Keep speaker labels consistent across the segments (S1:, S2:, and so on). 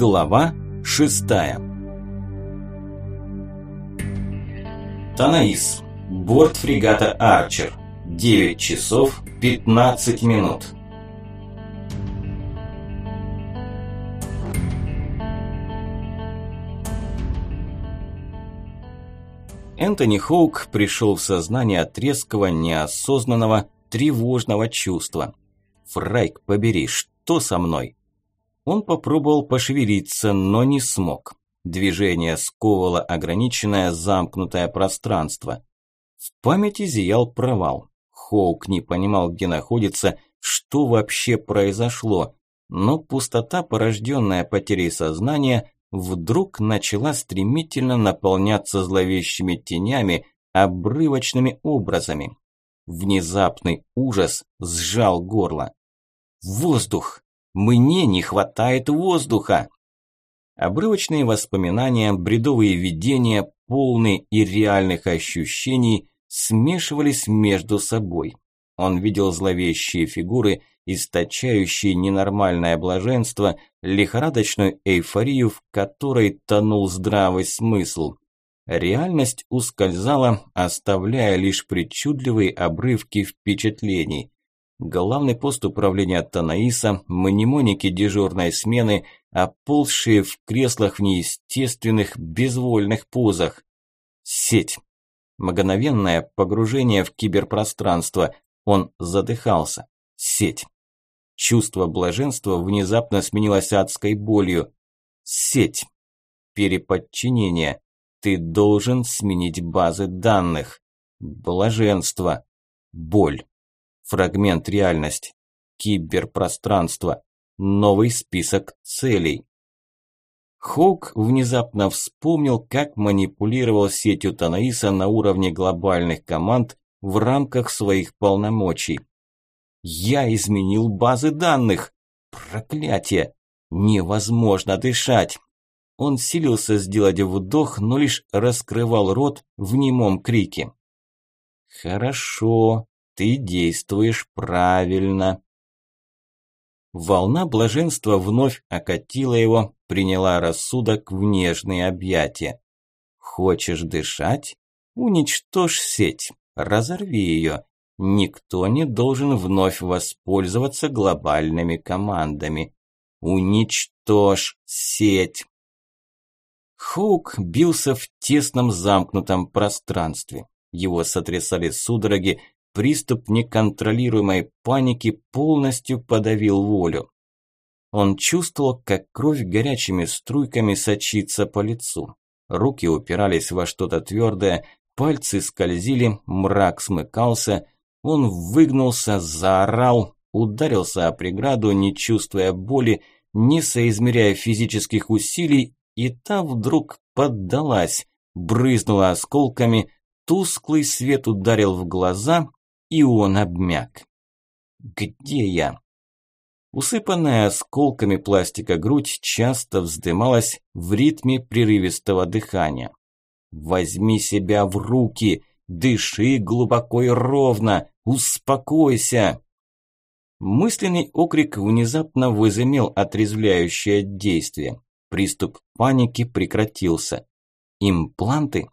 S1: Глава шестая Танаис. Борт фрегата «Арчер». 9 часов 15 минут. Энтони Хоук пришел в сознание от резкого, неосознанного, тревожного чувства. «Фрайк, побери, что со мной?» Он попробовал пошевелиться, но не смог. Движение сковывало ограниченное замкнутое пространство. В памяти зиял провал. Хоук не понимал, где находится, что вообще произошло, но пустота, порожденная потерей сознания, вдруг начала стремительно наполняться зловещими тенями, обрывочными образами. Внезапный ужас сжал горло. Воздух! Мне не хватает воздуха! Обрывочные воспоминания, бредовые видения, полные и реальных ощущений смешивались между собой. Он видел зловещие фигуры, источающие ненормальное блаженство, лихорадочную эйфорию, в которой тонул здравый смысл. Реальность ускользала, оставляя лишь причудливые обрывки впечатлений. Главный пост управления Танаиса, мнемоники дежурной смены, оползшие в креслах в неестественных, безвольных позах. Сеть. Мгновенное погружение в киберпространство. Он задыхался. Сеть. Чувство блаженства внезапно сменилось адской болью. Сеть. Переподчинение. Ты должен сменить базы данных. Блаженство. Боль. Фрагмент реальность. Киберпространство. Новый список целей. Хоук внезапно вспомнил, как манипулировал сетью Танаиса на уровне глобальных команд в рамках своих полномочий. «Я изменил базы данных! Проклятие! Невозможно дышать!» Он силился сделать вдох, но лишь раскрывал рот в немом крике. «Хорошо, ты действуешь правильно», Волна блаженства вновь окатила его, приняла рассудок в нежные объятия. Хочешь дышать? Уничтожь сеть, разорви ее. Никто не должен вновь воспользоваться глобальными командами. Уничтожь сеть. Хоук бился в тесном замкнутом пространстве. Его сотрясали судороги, Приступ неконтролируемой паники полностью подавил волю. Он чувствовал, как кровь горячими струйками сочится по лицу. Руки упирались во что-то твердое, пальцы скользили, мрак смыкался. Он выгнулся, заорал, ударился о преграду, не чувствуя боли, не соизмеряя физических усилий, и та вдруг поддалась, брызнула осколками, тусклый свет ударил в глаза, и он обмяк. «Где я?» Усыпанная осколками пластика грудь часто вздымалась в ритме прерывистого дыхания. «Возьми себя в руки, дыши глубоко и ровно, успокойся!» Мысленный окрик внезапно возымел отрезвляющее действие. Приступ паники прекратился. Импланты?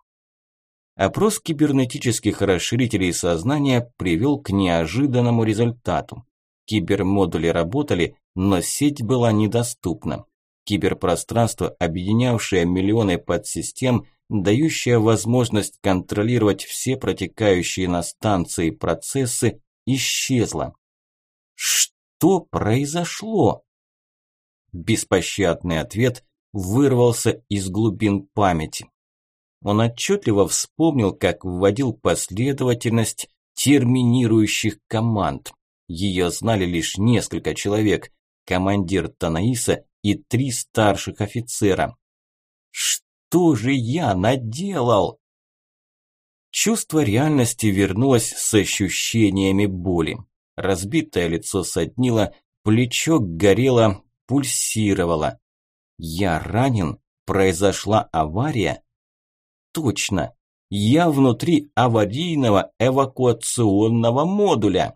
S1: Опрос кибернетических расширителей сознания привел к неожиданному результату. Кибермодули работали, но сеть была недоступна. Киберпространство, объединявшее миллионы подсистем, дающее возможность контролировать все протекающие на станции процессы, исчезло. Что произошло? Беспощадный ответ вырвался из глубин памяти. Он отчетливо вспомнил, как вводил последовательность терминирующих команд. Ее знали лишь несколько человек, командир Танаиса и три старших офицера. Что же я наделал? Чувство реальности вернулось с ощущениями боли. Разбитое лицо соднило, плечо горело, пульсировало. Я ранен? Произошла авария? Точно. Я внутри аварийного эвакуационного модуля.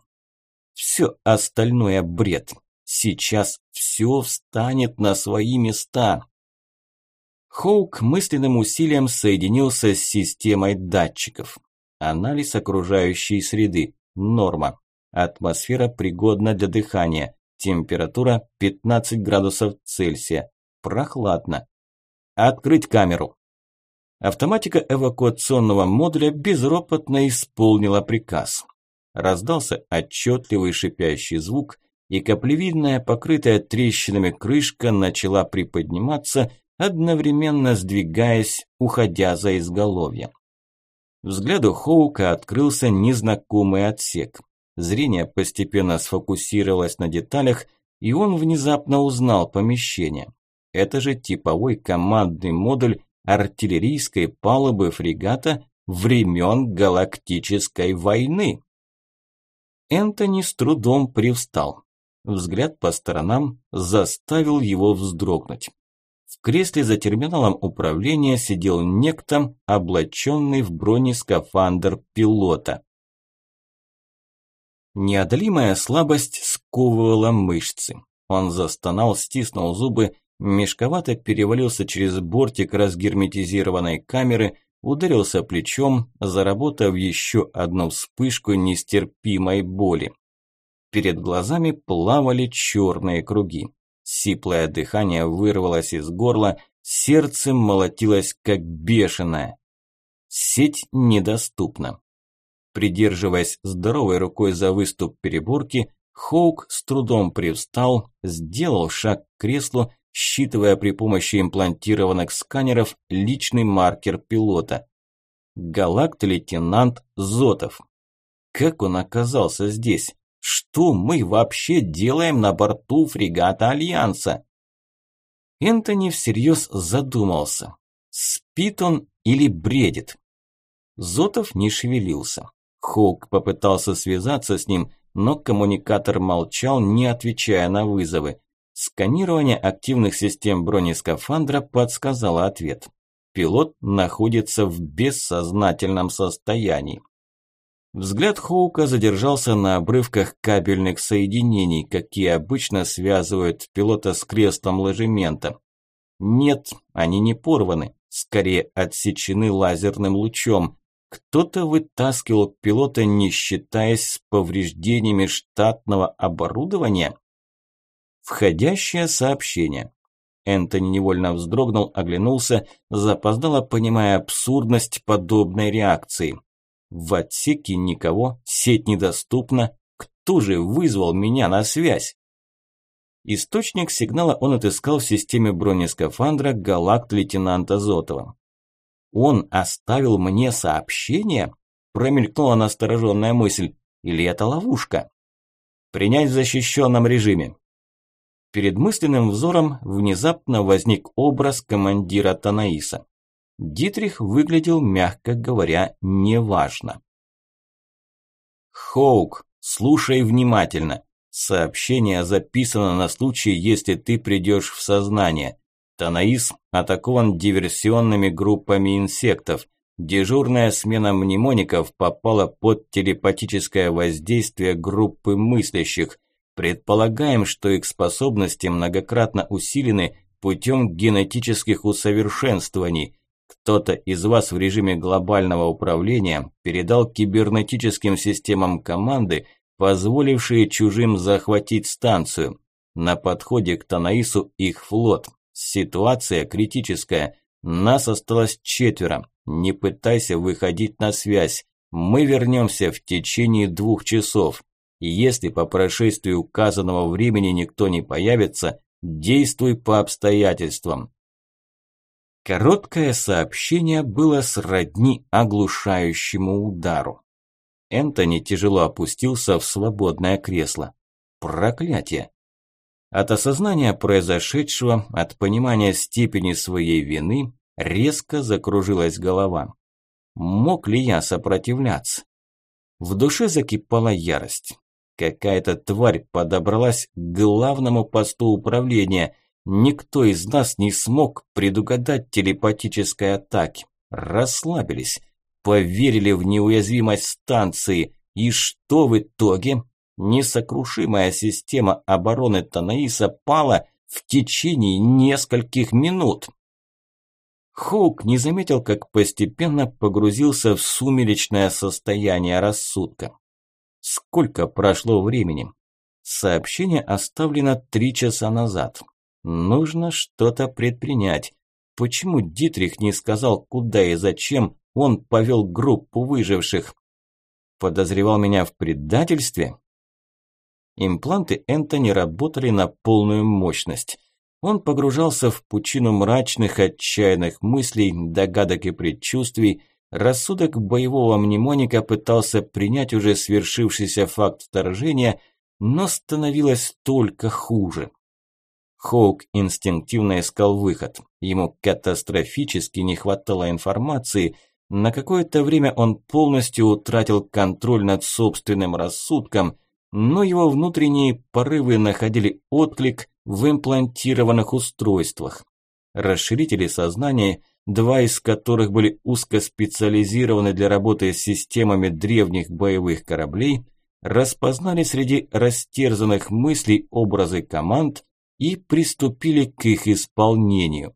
S1: Все остальное бред. Сейчас все встанет на свои места. Хоук мысленным усилием соединился с системой датчиков. Анализ окружающей среды. Норма. Атмосфера пригодна для дыхания. Температура 15 градусов Цельсия. Прохладно. Открыть камеру. Автоматика эвакуационного модуля безропотно исполнила приказ. Раздался отчетливый шипящий звук, и каплевидная, покрытая трещинами крышка начала приподниматься, одновременно сдвигаясь, уходя за изголовье. Взгляду Хоука открылся незнакомый отсек. Зрение постепенно сфокусировалось на деталях, и он внезапно узнал помещение. Это же типовой командный модуль артиллерийской палубы фрегата времен Галактической войны. Энтони с трудом привстал. Взгляд по сторонам заставил его вздрогнуть. В кресле за терминалом управления сидел некто, облаченный в бронескафандр пилота. Неодолимая слабость сковывала мышцы. Он застонал, стиснул зубы, мешковато перевалился через бортик разгерметизированной камеры, ударился плечом, заработав еще одну вспышку нестерпимой боли. Перед глазами плавали черные круги. Сиплое дыхание вырвалось из горла, сердце молотилось как бешеное. Сеть недоступна. Придерживаясь здоровой рукой за выступ переборки, Хоук с трудом привстал, сделал шаг к креслу, считывая при помощи имплантированных сканеров личный маркер пилота. Галакт-лейтенант Зотов. Как он оказался здесь? Что мы вообще делаем на борту фрегата Альянса? Энтони всерьез задумался. Спит он или бредит? Зотов не шевелился. Хоук попытался связаться с ним, но коммуникатор молчал, не отвечая на вызовы. Сканирование активных систем бронескафандра подсказало ответ. Пилот находится в бессознательном состоянии. Взгляд Хоука задержался на обрывках кабельных соединений, какие обычно связывают пилота с креслом ложемента. Нет, они не порваны, скорее отсечены лазерным лучом. Кто-то вытаскивал пилота, не считаясь с повреждениями штатного оборудования. Входящее сообщение. Энтони невольно вздрогнул, оглянулся, запоздало понимая абсурдность подобной реакции. В отсеке никого, сеть недоступна. Кто же вызвал меня на связь? Источник сигнала он отыскал в системе бронескафандра галакт лейтенанта Зотова. «Он оставил мне сообщение?» Промелькнула настороженная мысль. «Или это ловушка?» «Принять в защищенном режиме». Перед мысленным взором внезапно возник образ командира Танаиса. Дитрих выглядел, мягко говоря, неважно. «Хоук, слушай внимательно. Сообщение записано на случай, если ты придешь в сознание. Танаис атакован диверсионными группами инсектов. Дежурная смена мнемоников попала под телепатическое воздействие группы мыслящих. Предполагаем, что их способности многократно усилены путем генетических усовершенствований. Кто-то из вас в режиме глобального управления передал кибернетическим системам команды, позволившие чужим захватить станцию. На подходе к Танаису их флот. Ситуация критическая. Нас осталось четверо. Не пытайся выходить на связь. Мы вернемся в течение двух часов. Если по прошествии указанного времени никто не появится, действуй по обстоятельствам. Короткое сообщение было сродни оглушающему удару. Энтони тяжело опустился в свободное кресло. Проклятие! От осознания произошедшего, от понимания степени своей вины, резко закружилась голова. Мог ли я сопротивляться? В душе закипала ярость. Какая-то тварь подобралась к главному посту управления, Никто из нас не смог предугадать телепатической атаки. Расслабились, поверили в неуязвимость станции. И что в итоге? Несокрушимая система обороны Танаиса пала в течение нескольких минут. Хоук не заметил, как постепенно погрузился в сумеречное состояние рассудка. Сколько прошло времени? Сообщение оставлено три часа назад. Нужно что-то предпринять. Почему Дитрих не сказал, куда и зачем он повел группу выживших? Подозревал меня в предательстве? Импланты Энтони работали на полную мощность. Он погружался в пучину мрачных, отчаянных мыслей, догадок и предчувствий. Рассудок боевого мнемоника пытался принять уже свершившийся факт вторжения, но становилось только хуже. Хоук инстинктивно искал выход. Ему катастрофически не хватало информации. На какое-то время он полностью утратил контроль над собственным рассудком, но его внутренние порывы находили отклик в имплантированных устройствах. Расширители сознания, два из которых были узкоспециализированы для работы с системами древних боевых кораблей, распознали среди растерзанных мыслей образы команд и приступили к их исполнению.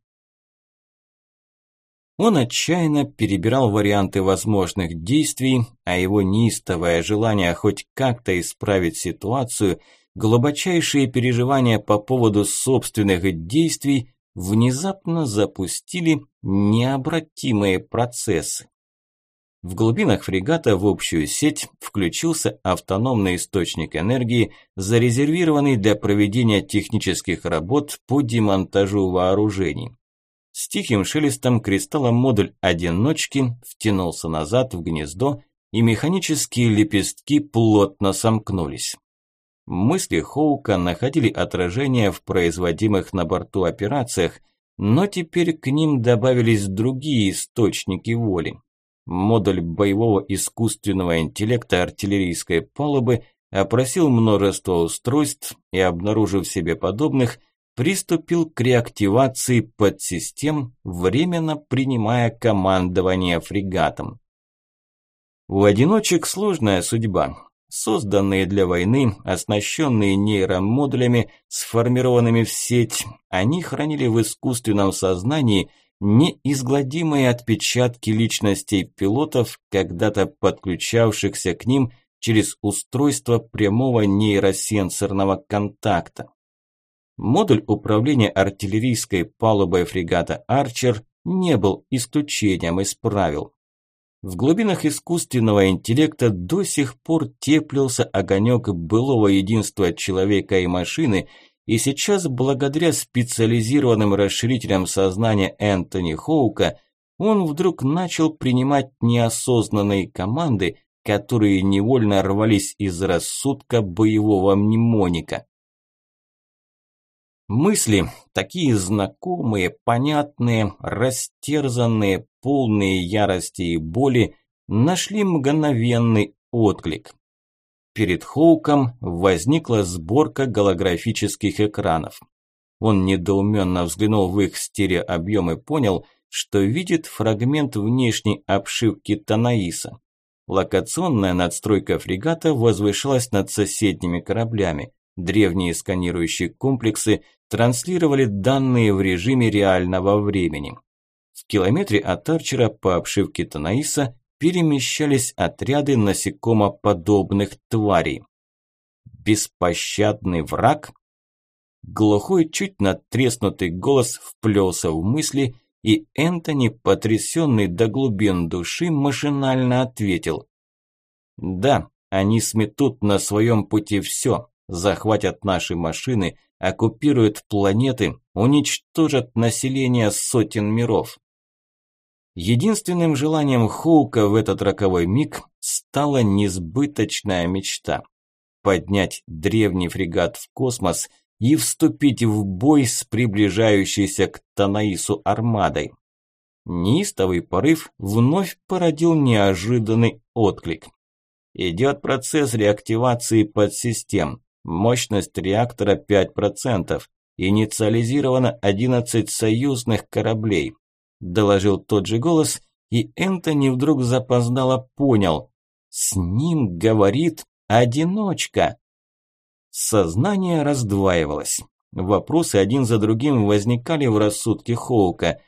S1: Он отчаянно перебирал варианты возможных действий, а его неистовое желание хоть как-то исправить ситуацию, глубочайшие переживания по поводу собственных действий внезапно запустили необратимые процессы. В глубинах фрегата в общую сеть включился автономный источник энергии, зарезервированный для проведения технических работ по демонтажу вооружений. С тихим шелестом кристаллом модуль одиночки втянулся назад в гнездо, и механические лепестки плотно сомкнулись. Мысли Хоука находили отражение в производимых на борту операциях, но теперь к ним добавились другие источники воли. Модуль боевого искусственного интеллекта артиллерийской палубы опросил множество устройств и, обнаружив себе подобных, приступил к реактивации подсистем, временно принимая командование фрегатом. У одиночек сложная судьба. Созданные для войны, оснащенные нейромодулями, сформированными в сеть, они хранили в искусственном сознании неизгладимые отпечатки личностей пилотов, когда-то подключавшихся к ним через устройство прямого нейросенсорного контакта. Модуль управления артиллерийской палубой фрегата «Арчер» не был исключением из правил. В глубинах искусственного интеллекта до сих пор теплился огонек былого единства человека и машины, и сейчас, благодаря специализированным расширителям сознания Энтони Хоука, он вдруг начал принимать неосознанные команды, которые невольно рвались из рассудка боевого мнемоника. Мысли, такие знакомые, понятные, растерзанные, полные ярости и боли, нашли мгновенный отклик. Перед Хоуком возникла сборка голографических экранов. Он недоуменно взглянул в их стереообъем и понял, что видит фрагмент внешней обшивки Танаиса. Локационная надстройка фрегата возвышалась над соседними кораблями. Древние сканирующие комплексы транслировали данные в режиме реального времени. В километре от Арчера по обшивке Танаиса перемещались отряды насекомоподобных тварей. Беспощадный враг? Глухой, чуть надтреснутый голос вплелся в мысли, и Энтони, потрясенный до глубин души, машинально ответил. «Да, они сметут на своем пути все, захватят наши машины, оккупируют планеты, уничтожат население сотен миров. Единственным желанием Хоука в этот роковой миг стала несбыточная мечта – поднять древний фрегат в космос и вступить в бой с приближающейся к Танаису армадой. Неистовый порыв вновь породил неожиданный отклик. Идет процесс реактивации подсистем. Мощность реактора 5%. Инициализировано 11 союзных кораблей. Доложил тот же голос, и Энтони вдруг запоздало понял. С ним говорит одиночка. Сознание раздваивалось. Вопросы один за другим возникали в рассудке Хоука.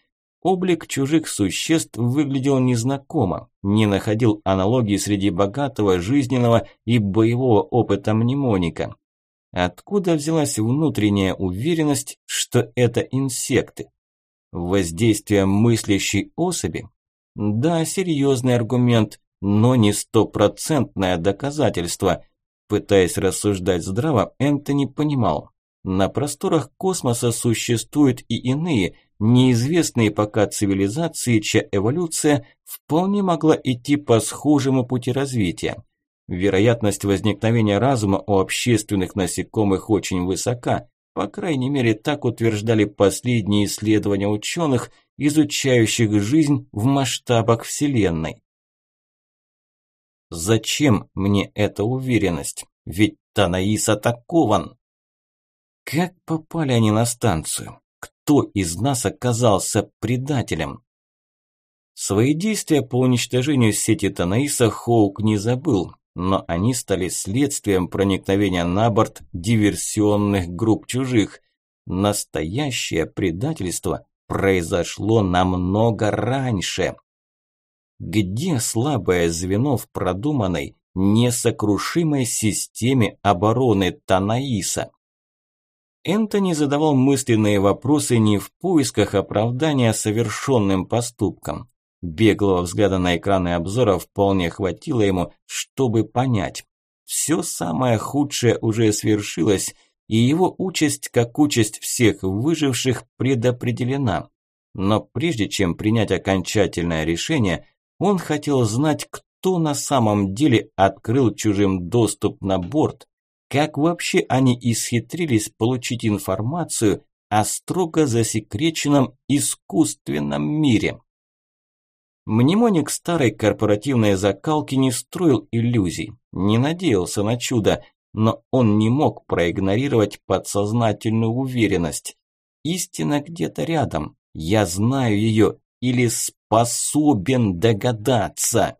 S1: Облик чужих существ выглядел незнакомо, не находил аналогии среди богатого, жизненного и боевого опыта мнемоника. Откуда взялась внутренняя уверенность, что это инсекты? Воздействие мыслящей особи? Да, серьезный аргумент, но не стопроцентное доказательство. Пытаясь рассуждать здраво, Энтони понимал. На просторах космоса существуют и иные, неизвестные пока цивилизации, чья эволюция вполне могла идти по схожему пути развития. Вероятность возникновения разума у общественных насекомых очень высока, по крайней мере так утверждали последние исследования ученых, изучающих жизнь в масштабах Вселенной. Зачем мне эта уверенность? Ведь Танаис атакован. Как попали они на станцию? Кто из нас оказался предателем? Свои действия по уничтожению сети Танаиса Хоук не забыл, но они стали следствием проникновения на борт диверсионных групп чужих. Настоящее предательство произошло намного раньше. Где слабое звено в продуманной, несокрушимой системе обороны Танаиса? Энтони задавал мысленные вопросы не в поисках оправдания совершенным поступкам. Беглого взгляда на экраны обзора вполне хватило ему, чтобы понять. Все самое худшее уже свершилось, и его участь, как участь всех выживших, предопределена. Но прежде чем принять окончательное решение, он хотел знать, кто на самом деле открыл чужим доступ на борт, как вообще они исхитрились получить информацию о строго засекреченном искусственном мире. Мнемоник старой корпоративной закалки не строил иллюзий, не надеялся на чудо, но он не мог проигнорировать подсознательную уверенность. Истина где-то рядом, я знаю ее или способен догадаться.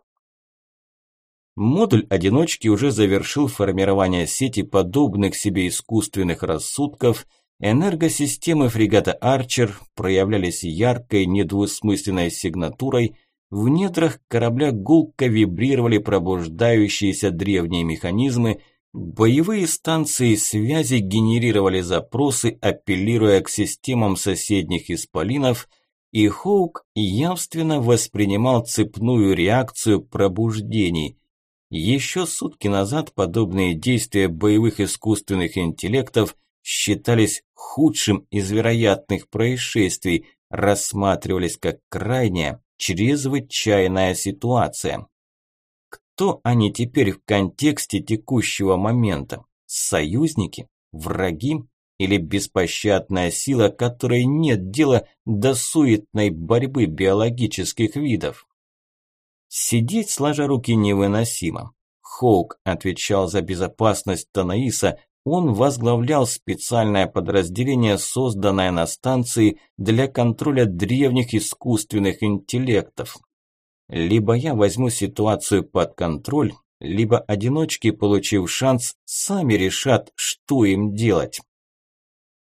S1: Модуль одиночки уже завершил формирование сети подобных себе искусственных рассудков. Энергосистемы фрегата «Арчер» проявлялись яркой, недвусмысленной сигнатурой. В недрах корабля гулко вибрировали пробуждающиеся древние механизмы. Боевые станции связи генерировали запросы, апеллируя к системам соседних исполинов – и Хоук явственно воспринимал цепную реакцию пробуждений – еще сутки назад подобные действия боевых искусственных интеллектов считались худшим из вероятных происшествий, рассматривались как крайняя, чрезвычайная ситуация. Кто они теперь в контексте текущего момента? Союзники? Враги? Или беспощадная сила, которой нет дела до суетной борьбы биологических видов? Сидеть сложа руки невыносимо. Хоук отвечал за безопасность Танаиса, он возглавлял специальное подразделение, созданное на станции для контроля древних искусственных интеллектов. Либо я возьму ситуацию под контроль, либо одиночки, получив шанс, сами решат, что им делать.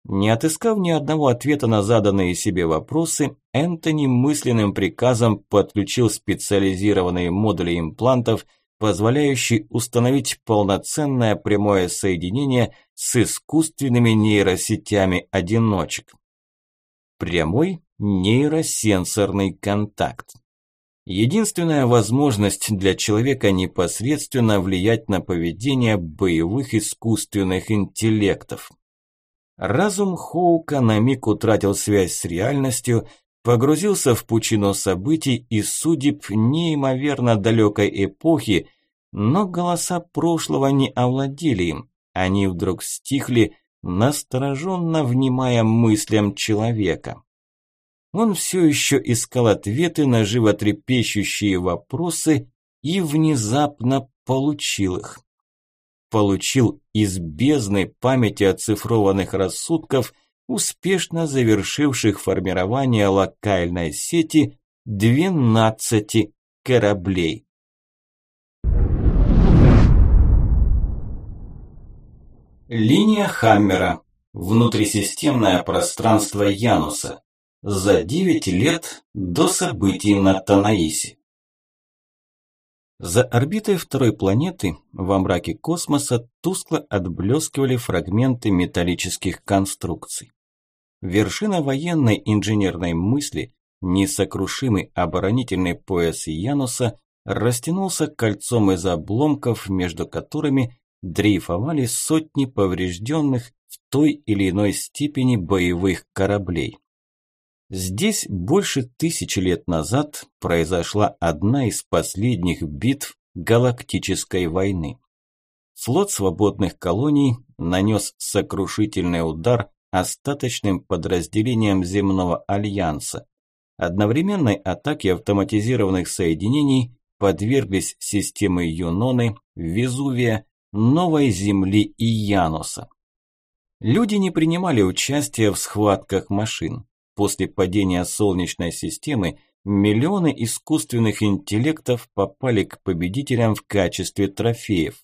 S1: Не отыскав ни одного ответа на заданные себе вопросы, Энтони мысленным приказом подключил специализированные модули имплантов, позволяющие установить полноценное прямое соединение с искусственными нейросетями одиночек. Прямой нейросенсорный контакт. Единственная возможность для человека непосредственно влиять на поведение боевых искусственных интеллектов. Разум Хоука на миг утратил связь с реальностью, погрузился в пучину событий и судеб неимоверно далекой эпохи, но голоса прошлого не овладели им. Они вдруг стихли, настороженно внимая мыслям человека. Он все еще искал ответы на животрепещущие вопросы и внезапно получил их получил из бездны памяти оцифрованных рассудков, успешно завершивших формирование локальной сети 12 кораблей. Линия Хаммера. Внутрисистемное пространство Януса. За 9 лет до событий на Танаисе. За орбитой второй планеты во мраке космоса тускло отблескивали фрагменты металлических конструкций. Вершина военной инженерной мысли, несокрушимый оборонительный пояс Януса, растянулся кольцом из обломков, между которыми дрейфовали сотни поврежденных в той или иной степени боевых кораблей. Здесь больше тысячи лет назад произошла одна из последних битв Галактической войны. Флот свободных колоний нанес сокрушительный удар остаточным подразделениям земного альянса. Одновременной атаке автоматизированных соединений подверглись системы Юноны, Везувия, Новой Земли и Януса. Люди не принимали участия в схватках машин. После падения Солнечной системы миллионы искусственных интеллектов попали к победителям в качестве трофеев.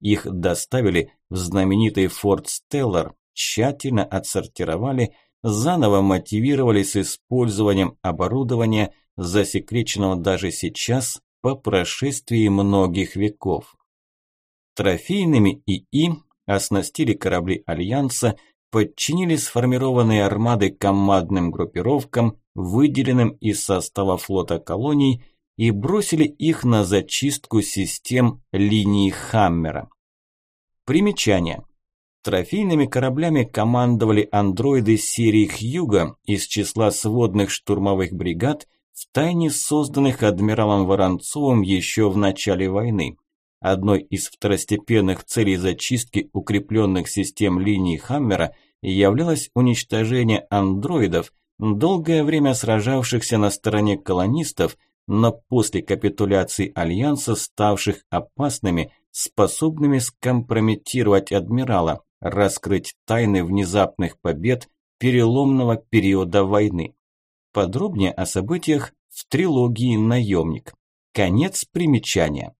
S1: Их доставили в знаменитый Форт Стеллар, тщательно отсортировали, заново мотивировали с использованием оборудования, засекреченного даже сейчас по прошествии многих веков. Трофейными ИИ оснастили корабли Альянса, подчинили сформированные армады командным группировкам, выделенным из состава флота колоний, и бросили их на зачистку систем линии Хаммера. Примечание. Трофейными кораблями командовали андроиды серии Хьюга из числа сводных штурмовых бригад, втайне созданных адмиралом Воронцовым еще в начале войны. Одной из второстепенных целей зачистки укрепленных систем линии Хаммера являлось уничтожение андроидов, долгое время сражавшихся на стороне колонистов, но после капитуляции Альянса ставших опасными, способными скомпрометировать адмирала, раскрыть тайны внезапных побед переломного периода войны. Подробнее о событиях в трилогии «Наемник». Конец примечания.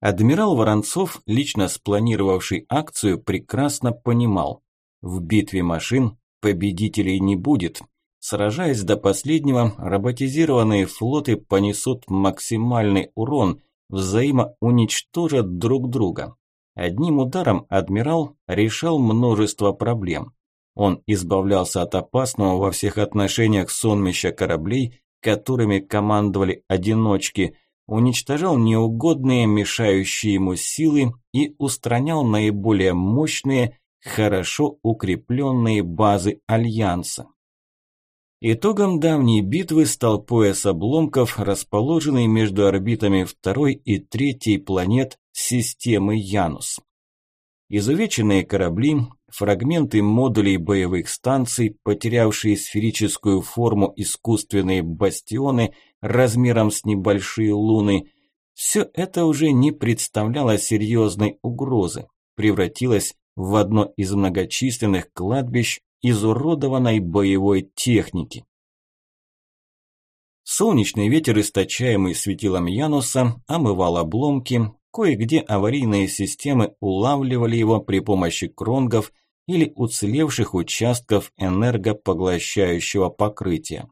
S1: Адмирал Воронцов, лично спланировавший акцию, прекрасно понимал, в битве машин победителей не будет. Сражаясь до последнего, роботизированные флоты понесут максимальный урон, взаимоуничтожат друг друга. Одним ударом адмирал решал множество проблем. Он избавлялся от опасного во всех отношениях сонмища кораблей, которыми командовали одиночки, уничтожал неугодные, мешающие ему силы и устранял наиболее мощные, хорошо укрепленные базы Альянса. Итогом давней битвы стал пояс обломков, расположенный между орбитами второй и третьей планет системы Янус. Изувеченные корабли, фрагменты модулей боевых станций, потерявшие сферическую форму искусственные бастионы размером с небольшие луны, все это уже не представляло серьезной угрозы, превратилось в одно из многочисленных кладбищ изуродованной боевой техники. Солнечный ветер, источаемый светилом Януса, омывал обломки, Кое-где аварийные системы улавливали его при помощи кронгов или уцелевших участков энергопоглощающего покрытия.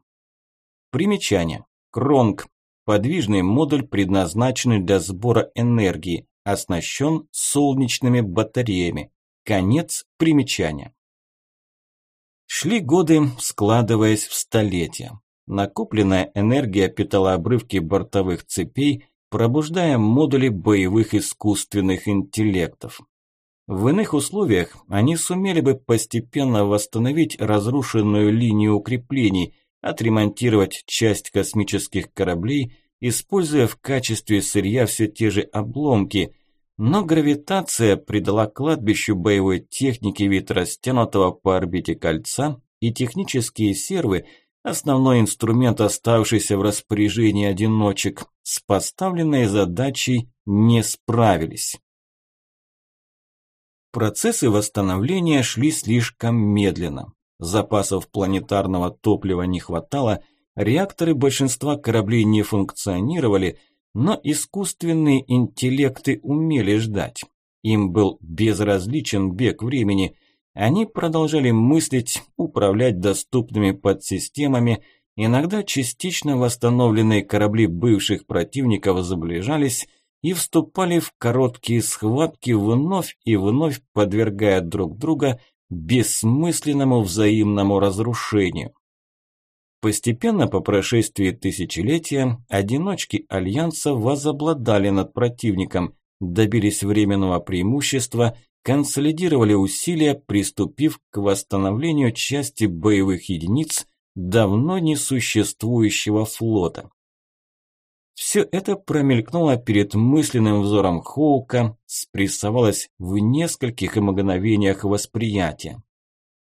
S1: Примечание. Кронг – подвижный модуль, предназначенный для сбора энергии, оснащен солнечными батареями. Конец примечания. Шли годы, складываясь в столетия. Накопленная энергия питала обрывки бортовых цепей, пробуждая модули боевых искусственных интеллектов. В иных условиях они сумели бы постепенно восстановить разрушенную линию укреплений, отремонтировать часть космических кораблей, используя в качестве сырья все те же обломки, но гравитация придала кладбищу боевой техники вид растянутого по орбите кольца, и технические сервы – Основной инструмент, оставшийся в распоряжении одиночек, с поставленной задачей не справились. Процессы восстановления шли слишком медленно. Запасов планетарного топлива не хватало, реакторы большинства кораблей не функционировали, но искусственные интеллекты умели ждать. Им был безразличен бег времени. Они продолжали мыслить, управлять доступными подсистемами. Иногда частично восстановленные корабли бывших противников заближались и вступали в короткие схватки, вновь и вновь подвергая друг друга бессмысленному взаимному разрушению. Постепенно, по прошествии тысячелетия, одиночки Альянса возобладали над противником, добились временного преимущества, консолидировали усилия, приступив к восстановлению части боевых единиц давно несуществующего флота. Все это промелькнуло перед мысленным взором Хоука, спрессовалось в нескольких мгновениях восприятия.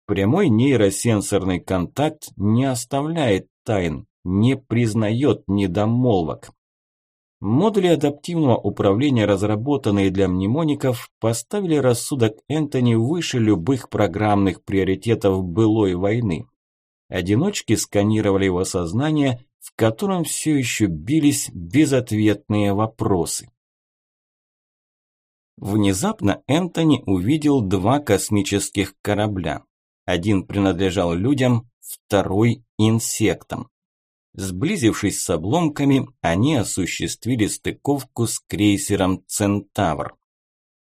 S1: Прямой нейросенсорный контакт не оставляет тайн, не признает недомолвок. Модули адаптивного управления, разработанные для мнемоников, поставили рассудок Энтони выше любых программных приоритетов былой войны. Одиночки сканировали его сознание, в котором все еще бились безответные вопросы. Внезапно Энтони увидел два космических корабля. Один принадлежал людям, второй – инсектам. Сблизившись с обломками, они осуществили стыковку с крейсером «Центавр».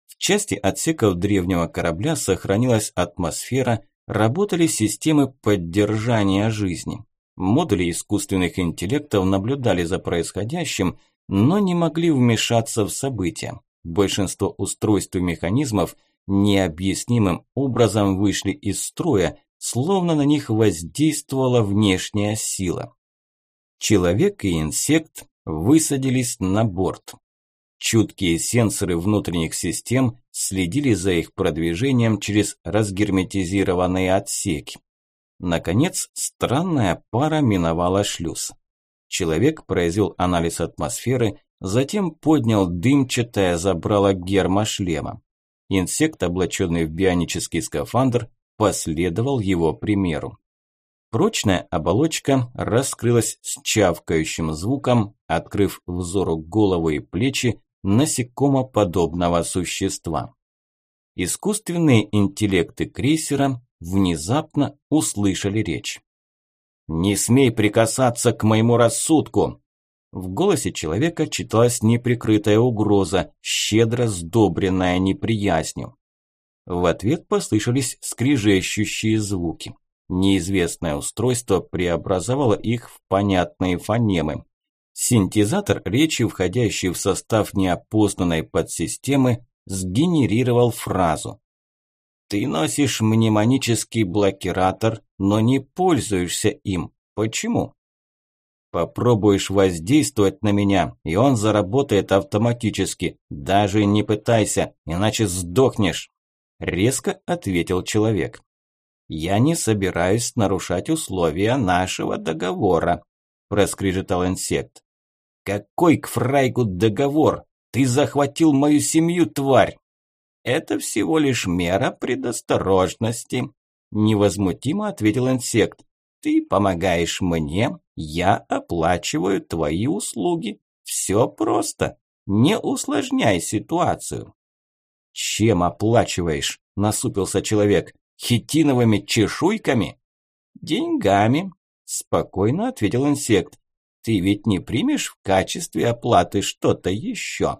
S1: В части отсеков древнего корабля сохранилась атмосфера, работали системы поддержания жизни. Модули искусственных интеллектов наблюдали за происходящим, но не могли вмешаться в события. Большинство устройств и механизмов необъяснимым образом вышли из строя, словно на них воздействовала внешняя сила. Человек и инсект высадились на борт. Чуткие сенсоры внутренних систем следили за их продвижением через разгерметизированные отсеки. Наконец, странная пара миновала шлюз. Человек произвел анализ атмосферы, затем поднял дымчатое забрало гермошлема. Инсект, облаченный в бионический скафандр, последовал его примеру. Прочная оболочка раскрылась с чавкающим звуком, открыв взору голову и плечи насекомоподобного существа. Искусственные интеллекты крейсера внезапно услышали речь. «Не смей прикасаться к моему рассудку!» В голосе человека читалась неприкрытая угроза, щедро сдобренная неприязнью. В ответ послышались скрижещущие звуки. Неизвестное устройство преобразовало их в понятные фонемы. Синтезатор речи, входящий в состав неопознанной подсистемы, сгенерировал фразу. «Ты носишь мнемонический блокиратор, но не пользуешься им. Почему?» Попробуешь воздействовать на меня, и он заработает автоматически. Даже не пытайся, иначе сдохнешь. Резко ответил человек. Я не собираюсь нарушать условия нашего договора, проскрежетал инсект. Какой к фрайгу договор? Ты захватил мою семью, тварь! Это всего лишь мера предосторожности, невозмутимо ответил инсект. Ты помогаешь мне, я оплачиваю твои услуги. Все просто. Не усложняй ситуацию. Чем оплачиваешь? Насупился человек. Хитиновыми чешуйками? Деньгами, спокойно ответил инсект. Ты ведь не примешь в качестве оплаты что-то еще?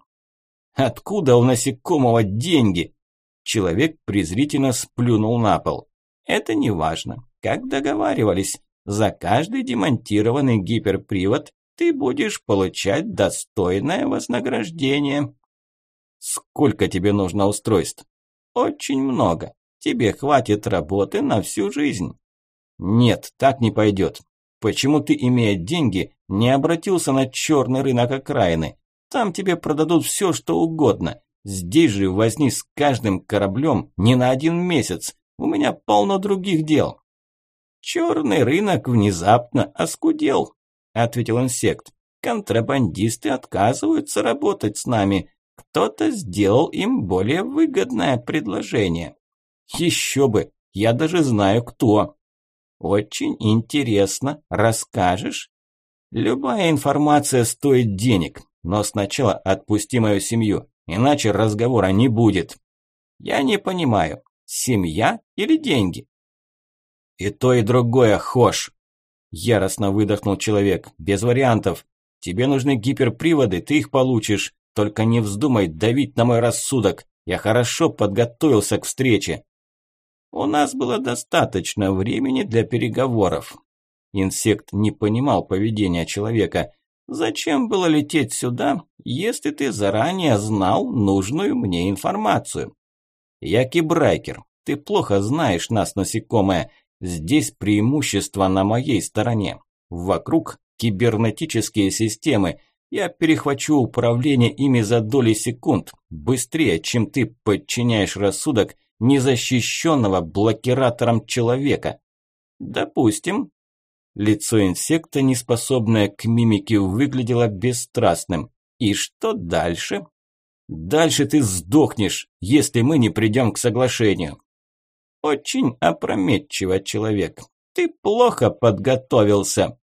S1: Откуда у насекомого деньги? Человек презрительно сплюнул на пол. Это не важно. Как договаривались, за каждый демонтированный гиперпривод ты будешь получать достойное вознаграждение. Сколько тебе нужно устройств? Очень много. Тебе хватит работы на всю жизнь. Нет, так не пойдет. Почему ты, имея деньги, не обратился на черный рынок окраины? Там тебе продадут все, что угодно. Здесь же возни с каждым кораблем не на один месяц. У меня полно других дел. «Черный рынок внезапно оскудел», – ответил инсект. «Контрабандисты отказываются работать с нами. Кто-то сделал им более выгодное предложение». «Еще бы! Я даже знаю, кто». «Очень интересно. Расскажешь?» «Любая информация стоит денег, но сначала отпусти мою семью. иначе разговора не будет. Я не понимаю, семья или деньги? И то, и другое, Хош. Яростно выдохнул человек. Без вариантов. Тебе нужны гиперприводы, ты их получишь. Только не вздумай давить на мой рассудок. Я хорошо подготовился к встрече. У нас было достаточно времени для переговоров. Инсект не понимал поведения человека. Зачем было лететь сюда, если ты заранее знал нужную мне информацию? Я кибрайкер. Ты плохо знаешь нас, насекомое. Здесь преимущество на моей стороне. Вокруг кибернетические системы. Я перехвачу управление ими за доли секунд, быстрее, чем ты подчиняешь рассудок незащищенного блокиратором человека. Допустим. Лицо инсекта, неспособное к мимике, выглядело бесстрастным. И что дальше? Дальше ты сдохнешь, если мы не придем к соглашению. Очень опрометчиво, человек. Ты плохо подготовился.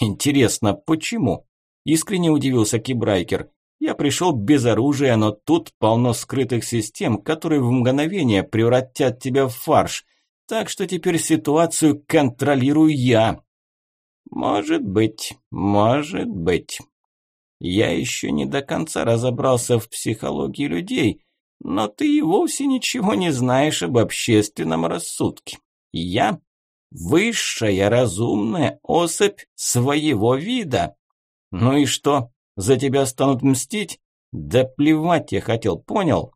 S1: Интересно, почему? Искренне удивился Кибрайкер. Я пришел без оружия, но тут полно скрытых систем, которые в мгновение превратят тебя в фарш. Так что теперь ситуацию контролирую я. Может быть, может быть. Я еще не до конца разобрался в психологии людей, но ты и вовсе ничего не знаешь об общественном рассудке. Я высшая разумная особь своего вида. Ну и что, за тебя станут мстить? Да плевать я хотел, понял?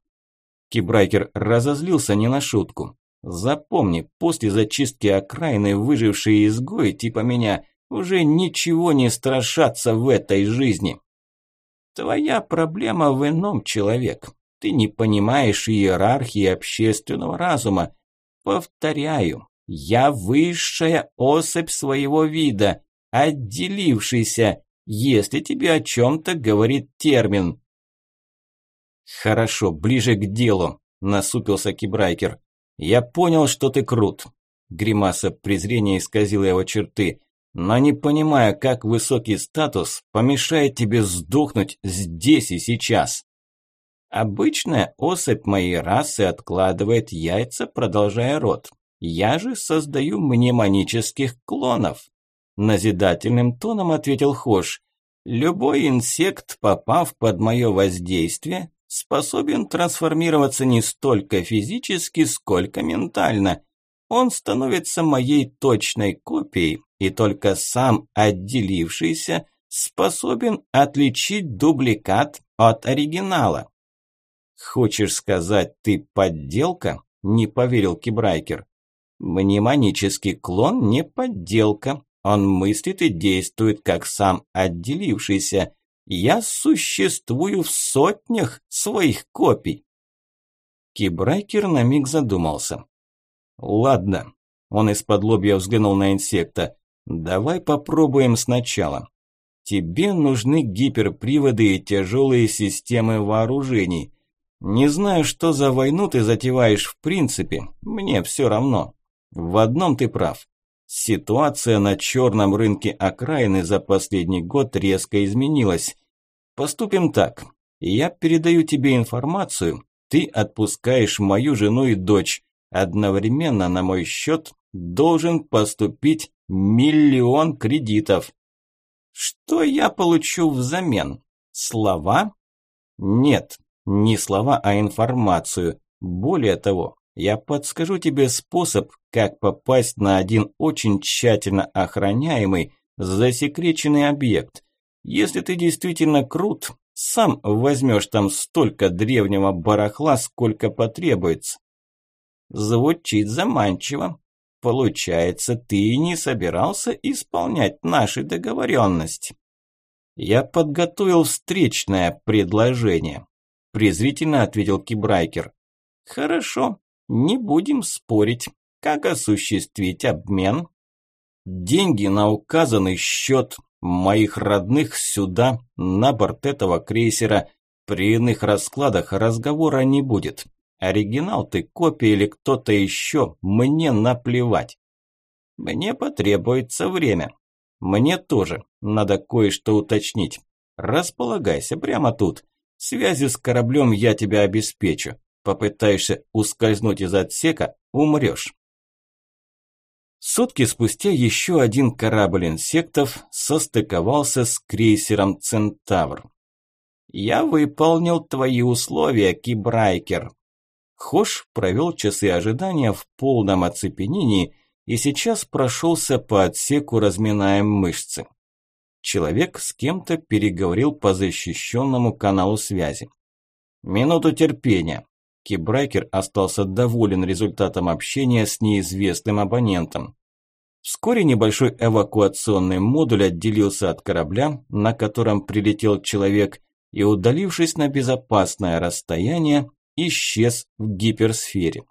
S1: Кибрайкер разозлился не на шутку. Запомни, после зачистки окраины выжившие изгои типа меня уже ничего не страшатся в этой жизни. Твоя проблема в ином, человек. Ты не понимаешь иерархии общественного разума. Повторяю, я высшая особь своего вида, отделившийся, если тебе о чем-то говорит термин. Хорошо, ближе к делу, насупился Кибрайкер. Я понял, что ты крут. Гримаса презрения исказила его черты, но не понимаю, как высокий статус помешает тебе сдохнуть здесь и сейчас. Обычная особь моей расы откладывает яйца, продолжая род. Я же создаю мнемонических клонов. Назидательным тоном ответил Хош. Любой инсект, попав под мое воздействие, способен трансформироваться не столько физически, сколько ментально. Он становится моей точной копией, и только сам отделившийся способен отличить дубликат от оригинала. «Хочешь сказать, ты подделка?» – не поверил Кибрайкер. Мнемонический клон не подделка. Он мыслит и действует, как сам отделившийся. Я существую в сотнях своих копий. Кибрайкер на миг задумался. Ладно. Он из-под лобья взглянул на инсекта. Давай попробуем сначала. Тебе нужны гиперприводы и тяжелые системы вооружений. Не знаю, что за войну ты затеваешь в принципе, мне все равно. В одном ты прав. Ситуация на черном рынке окраины за последний год резко изменилась. Поступим так. Я передаю тебе информацию, ты отпускаешь мою жену и дочь. Одновременно на мой счет должен поступить миллион кредитов. Что я получу взамен? Слова? Нет, не слова, а информацию. Более того, я подскажу тебе способ, как попасть на один очень тщательно охраняемый, засекреченный объект. Если ты действительно крут, сам возьмешь там столько древнего барахла, сколько потребуется. Звучит заманчиво. Получается, ты не собирался исполнять наши договоренности. Я подготовил встречное предложение, презрительно ответил Кибрайкер. Хорошо, не будем спорить. Как осуществить обмен? Деньги на указанный счет моих родных сюда, на борт этого крейсера. При иных раскладах разговора не будет. Оригинал ты, копия или кто-то еще, мне наплевать. Мне потребуется время. Мне тоже. Надо кое-что уточнить. Располагайся прямо тут. Связью с кораблем я тебя обеспечу. Попытаешься ускользнуть из отсека – умрешь. Сутки спустя еще один корабль инсектов состыковался с крейсером «Центавр». «Я выполнил твои условия, Кибрайкер». Хош провел часы ожидания в полном оцепенении и сейчас прошелся по отсеку, разминая мышцы. Человек с кем-то переговорил по защищенному каналу связи. «Минуту терпения». Кибрайкер остался доволен результатом общения с неизвестным абонентом. Вскоре небольшой эвакуационный модуль отделился от корабля, на котором прилетел человек, и, удалившись на безопасное расстояние, исчез в гиперсфере.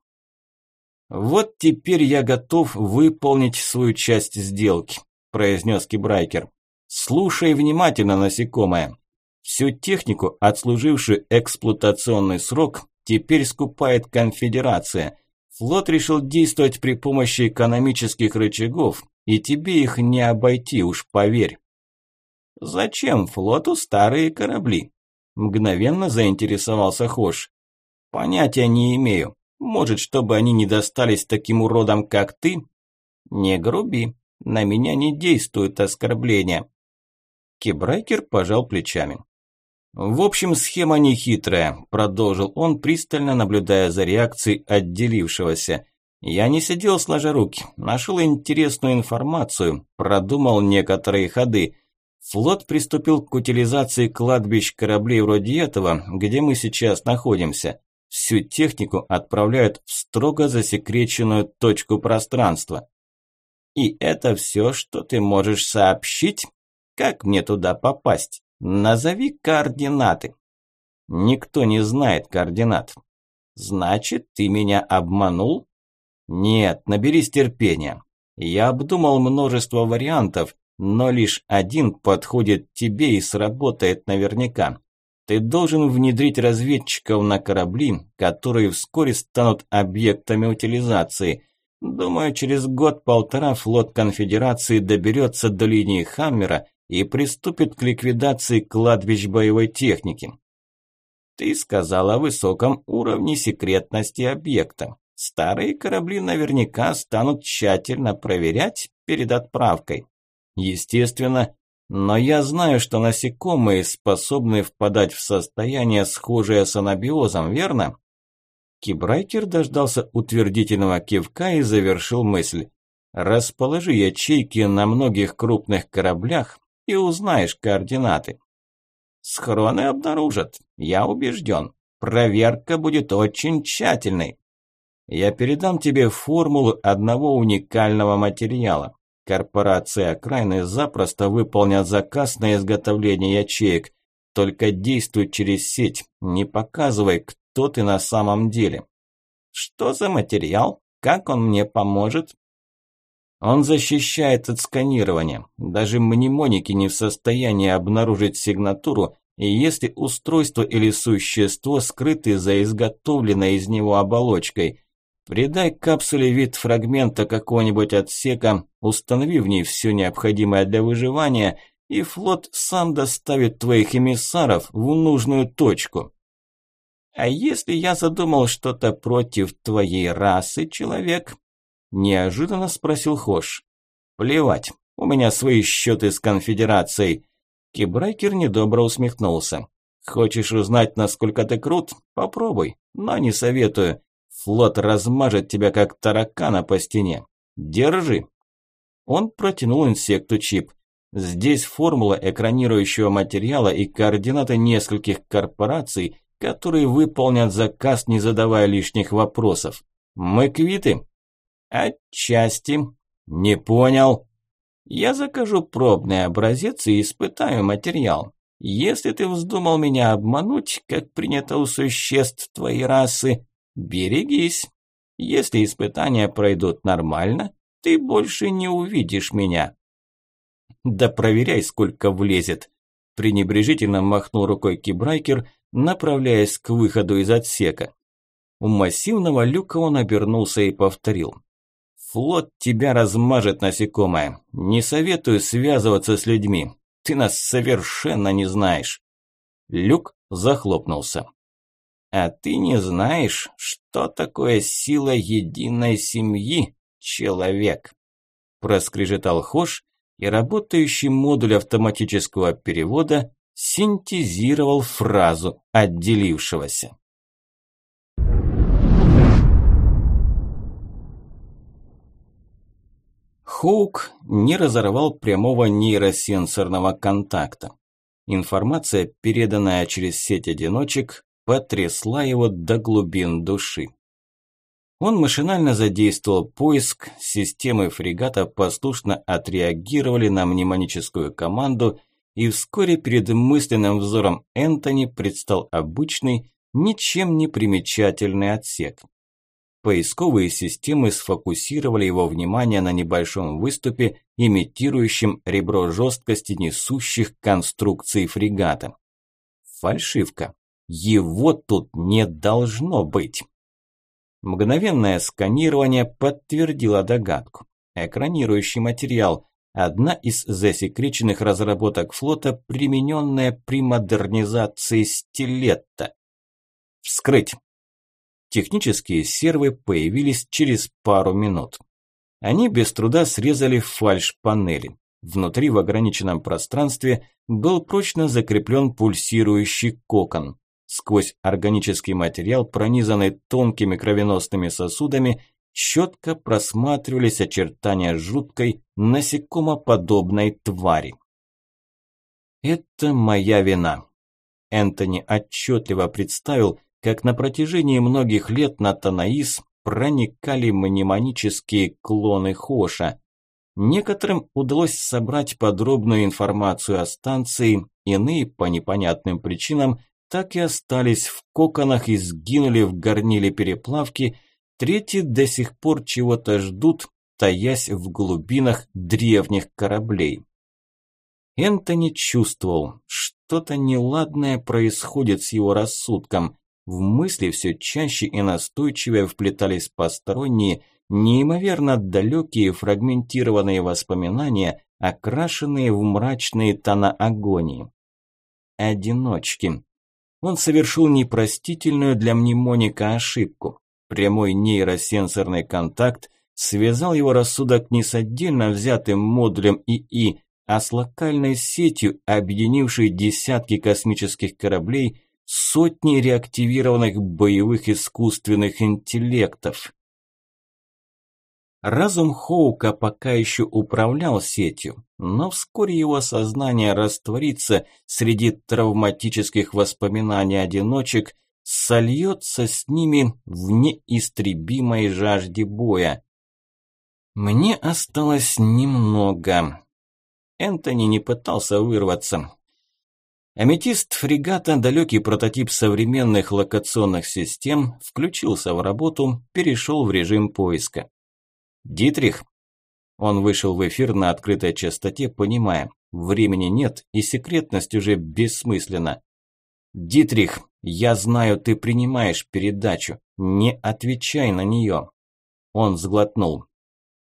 S1: «Вот теперь я готов выполнить свою часть сделки», – произнес Кибрайкер. «Слушай внимательно, насекомое. Всю технику, отслужившую эксплуатационный срок, теперь скупает конфедерация. Флот решил действовать при помощи экономических рычагов, и тебе их не обойти, уж поверь». «Зачем флоту старые корабли?» Мгновенно заинтересовался Хош. «Понятия не имею. Может, чтобы они не достались таким уродам, как ты? Не груби, на меня не действуют оскорбления. Кибрайкер пожал плечами. В общем, схема нехитрая, продолжил он, пристально наблюдая за реакцией отделившегося. Я не сидел сложа руки, нашел интересную информацию, продумал некоторые ходы. Флот приступил к утилизации кладбищ кораблей вроде этого, где мы сейчас находимся. Всю технику отправляют в строго засекреченную точку пространства. И это все, что ты можешь сообщить? Как мне туда попасть? Назови координаты. Никто не знает координат. Значит, ты меня обманул? Нет, наберись терпения. Я обдумал множество вариантов, но лишь один подходит тебе и сработает наверняка. Ты должен внедрить разведчиков на корабли, которые вскоре станут объектами утилизации. Думаю, через год-полтора флот Конфедерации доберется до линии Хаммера и приступит к ликвидации кладбищ боевой техники. Ты сказал о высоком уровне секретности объекта. Старые корабли наверняка станут тщательно проверять перед отправкой. Естественно, но я знаю, что насекомые способны впадать в состояние, схожее с анабиозом, верно? Кибрайкер дождался утвердительного кивка и завершил мысль. Расположи ячейки на многих крупных кораблях и узнаешь координаты. Схроны обнаружат, я убежден. Проверка будет очень тщательной. Я передам тебе формулу одного уникального материала. Корпорации окраины запросто выполнят заказ на изготовление ячеек. Только действуй через сеть, не показывай, кто ты на самом деле. Что за материал? Как он мне поможет? Он защищает от сканирования. Даже мнемоники не в состоянии обнаружить сигнатуру, и если устройство или существо скрыты за изготовленной из него оболочкой – Придай капсуле вид фрагмента какого-нибудь отсека, установи в ней все необходимое для выживания, и флот сам доставит твоих эмиссаров в нужную точку. А если я задумал что-то против твоей расы, человек? Неожиданно спросил Хош. Плевать, у меня свои счеты с конфедерацией. Кибрайкер недобро усмехнулся. Хочешь узнать, насколько ты крут? Попробуй, но не советую. Флот размажет тебя, как таракана по стене. Держи. Он протянул инсекту чип. Здесь формула экранирующего материала и координаты нескольких корпораций, которые выполнят заказ, не задавая лишних вопросов. Мы квиты? Отчасти. Не понял. Я закажу пробный образец и испытаю материал. Если ты вздумал меня обмануть, как принято у существ твоей расы, Берегись. Если испытания пройдут нормально, ты больше не увидишь меня. Да проверяй, сколько влезет. Пренебрежительно махнул рукой Кибрайкер, направляясь к выходу из отсека. У массивного люка он обернулся и повторил. «Флот тебя размажет, насекомое. Не советую связываться с людьми. Ты нас совершенно не знаешь». Люк захлопнулся. «А ты не знаешь, что такое сила единой семьи, человек?» Проскрежетал Хош, и работающий модуль автоматического перевода синтезировал фразу отделившегося. Хоук не разорвал прямого нейросенсорного контакта. Информация, переданная через сеть одиночек, потрясла его до глубин души. Он машинально задействовал поиск, системы фрегата послушно отреагировали на мнемоническую команду, и вскоре перед мысленным взором Энтони предстал обычный, ничем не примечательный отсек. Поисковые системы сфокусировали его внимание на небольшом выступе, имитирующем ребро жесткости несущих конструкций фрегата. Фальшивка. Его тут не должно быть. Мгновенное сканирование подтвердило догадку. Экранирующий материал – одна из засекреченных разработок флота, примененная при модернизации стилетта. Вскрыть. Технические сервы появились через пару минут. Они без труда срезали фальш-панели. Внутри в ограниченном пространстве был прочно закреплен пульсирующий кокон. Сквозь органический материал, пронизанный тонкими кровеносными сосудами, четко просматривались очертания жуткой, насекомоподобной твари. «Это моя вина». Энтони отчетливо представил, как на протяжении многих лет на Танаис проникали мнемонические клоны Хоша. Некоторым удалось собрать подробную информацию о станции, иные по непонятным причинам так и остались в коконах и сгинули в горниле переплавки, третьи до сих пор чего-то ждут, таясь в глубинах древних кораблей. Энтони чувствовал, что-то неладное происходит с его рассудком. В мысли все чаще и настойчивее вплетались посторонние, неимоверно далекие фрагментированные воспоминания, окрашенные в мрачные тона агонии. Одиночки. Он совершил непростительную для мнемоника ошибку. Прямой нейросенсорный контакт связал его рассудок не с отдельно взятым модулем ИИ, а с локальной сетью, объединившей десятки космических кораблей сотни реактивированных боевых искусственных интеллектов. Разум Хоука пока еще управлял сетью, но вскоре его сознание растворится среди травматических воспоминаний одиночек, сольется с ними в неистребимой жажде боя. Мне осталось немного. Энтони не пытался вырваться. Аметист фрегата, далекий прототип современных локационных систем, включился в работу, перешел в режим поиска. «Дитрих?» Он вышел в эфир на открытой частоте, понимая, времени нет и секретность уже бессмысленна. «Дитрих, я знаю, ты принимаешь передачу, не отвечай на нее». Он сглотнул.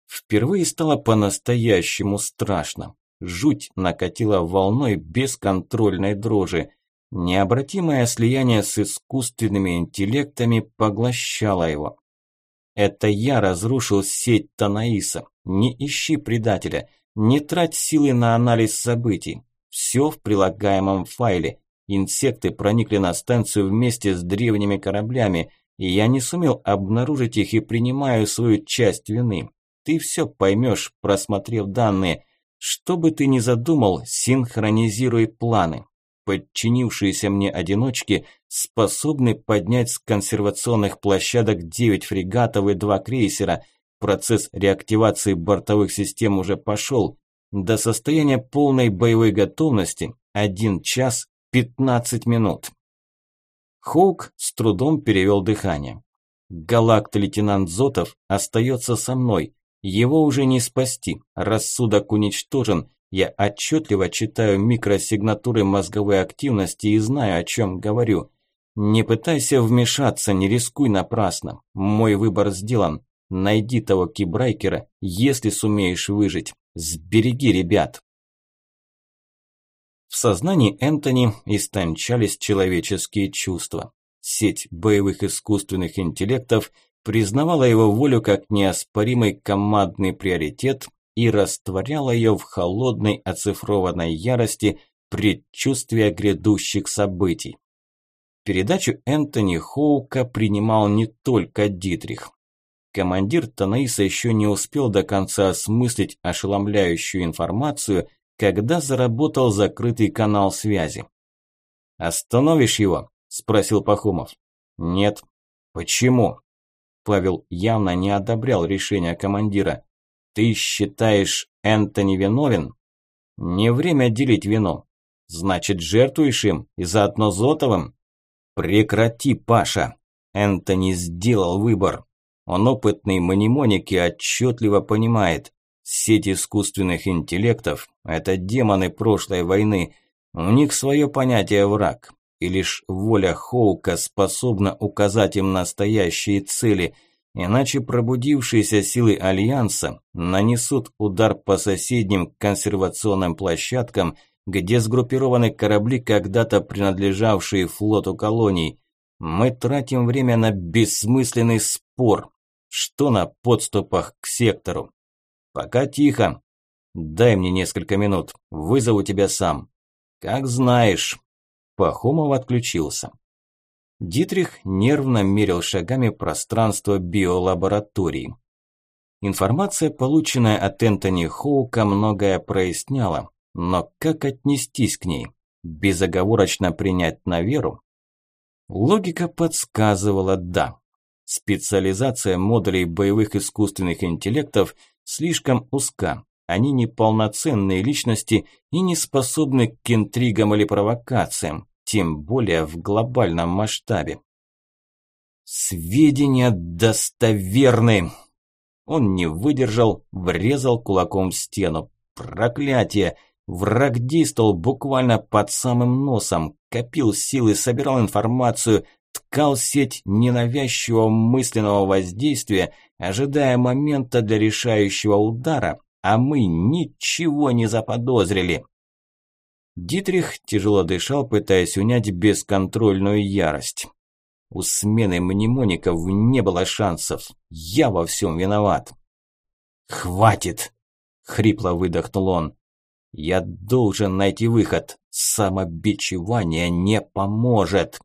S1: Впервые стало по-настоящему страшно. Жуть накатила волной бесконтрольной дрожи. Необратимое слияние с искусственными интеллектами поглощало его. Это я разрушил сеть Танаиса. Не ищи предателя. Не трать силы на анализ событий. Все в прилагаемом файле. Инсекты проникли на станцию вместе с древними кораблями, и я не сумел обнаружить их и принимаю свою часть вины. Ты все поймешь, просмотрев данные. Что бы ты ни задумал, синхронизируй планы. Подчинившиеся мне одиночки способны поднять с консервационных площадок 9 фрегатов и 2 крейсера. Процесс реактивации бортовых систем уже пошел. До состояния полной боевой готовности 1 час 15 минут. Хоук с трудом перевел дыхание. Галакт-лейтенант Зотов остается со мной. Его уже не спасти, рассудок уничтожен. Я отчетливо читаю микросигнатуры мозговой активности и знаю, о чем говорю. Не пытайся вмешаться, не рискуй напрасно. Мой выбор сделан. Найди того кибрайкера, если сумеешь выжить. Сбереги ребят. В сознании Энтони истончались человеческие чувства. Сеть боевых искусственных интеллектов признавала его волю как неоспоримый командный приоритет и растворяла ее в холодной оцифрованной ярости предчувствия грядущих событий. Передачу Энтони Хоука принимал не только Дитрих. Командир Танаиса еще не успел до конца осмыслить ошеломляющую информацию, когда заработал закрытый канал связи. «Остановишь его?» – спросил Пахомов. «Нет». «Почему?» Павел явно не одобрял решение командира. «Ты считаешь, Энтони виновен?» «Не время делить вину. Значит, жертвуешь им и заодно Зотовым?» «Прекрати, Паша!» Энтони сделал выбор. Он опытный мнемоник и отчетливо понимает, сеть искусственных интеллектов – это демоны прошлой войны, у них свое понятие враг, и лишь воля Хоука способна указать им настоящие цели, иначе пробудившиеся силы Альянса нанесут удар по соседним консервационным площадкам, где сгруппированы корабли, когда-то принадлежавшие флоту колоний. Мы тратим время на бессмысленный спор, что на подступах к сектору. Пока тихо. Дай мне несколько минут, вызову тебя сам. Как знаешь. Пахомов отключился. Дитрих нервно мерил шагами пространство биолаборатории. Информация, полученная от Энтони Хоука, многое проясняла, но как отнестись к ней? Безоговорочно принять на веру? Логика подсказывала «да». Специализация модулей боевых искусственных интеллектов слишком узка. Они неполноценные личности и не способны к интригам или провокациям, тем более в глобальном масштабе. Сведения достоверны. Он не выдержал, врезал кулаком в стену. Проклятие! Враг действовал буквально под самым носом, копил силы, собирал информацию, ткал сеть ненавязчивого мысленного воздействия, ожидая момента для решающего удара, а мы ничего не заподозрили. Дитрих тяжело дышал, пытаясь унять бесконтрольную ярость. У смены мнемоников не было шансов. Я во всем виноват. «Хватит!» – хрипло выдохнул он. «Я должен найти выход. Самобичевание не поможет!»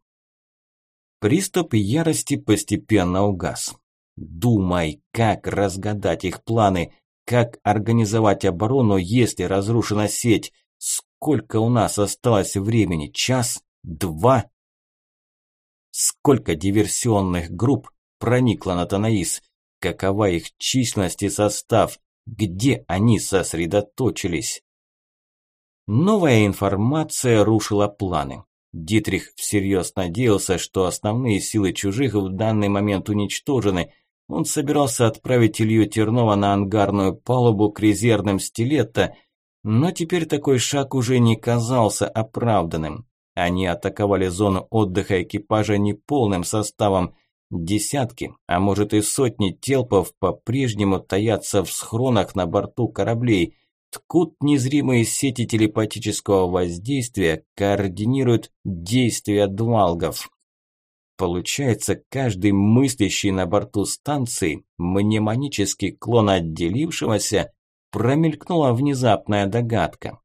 S1: Приступ ярости постепенно угас. Думай, как разгадать их планы, как организовать оборону, если разрушена сеть. Сколько у нас осталось времени? Час? Два? Сколько диверсионных групп проникло на Танаис? Какова их численность и состав? Где они сосредоточились? Новая информация рушила планы. Дитрих всерьез надеялся, что основные силы чужих в данный момент уничтожены. Он собирался отправить Илью Тернова на ангарную палубу к резервным стилета, но теперь такой шаг уже не казался оправданным. Они атаковали зону отдыха экипажа неполным составом. Десятки, а может и сотни телпов по-прежнему таятся в схронах на борту кораблей – ткут незримые сети телепатического воздействия, координируют действия двалгов. Получается, каждый мыслящий на борту станции, мнемонический клон отделившегося, промелькнула внезапная догадка.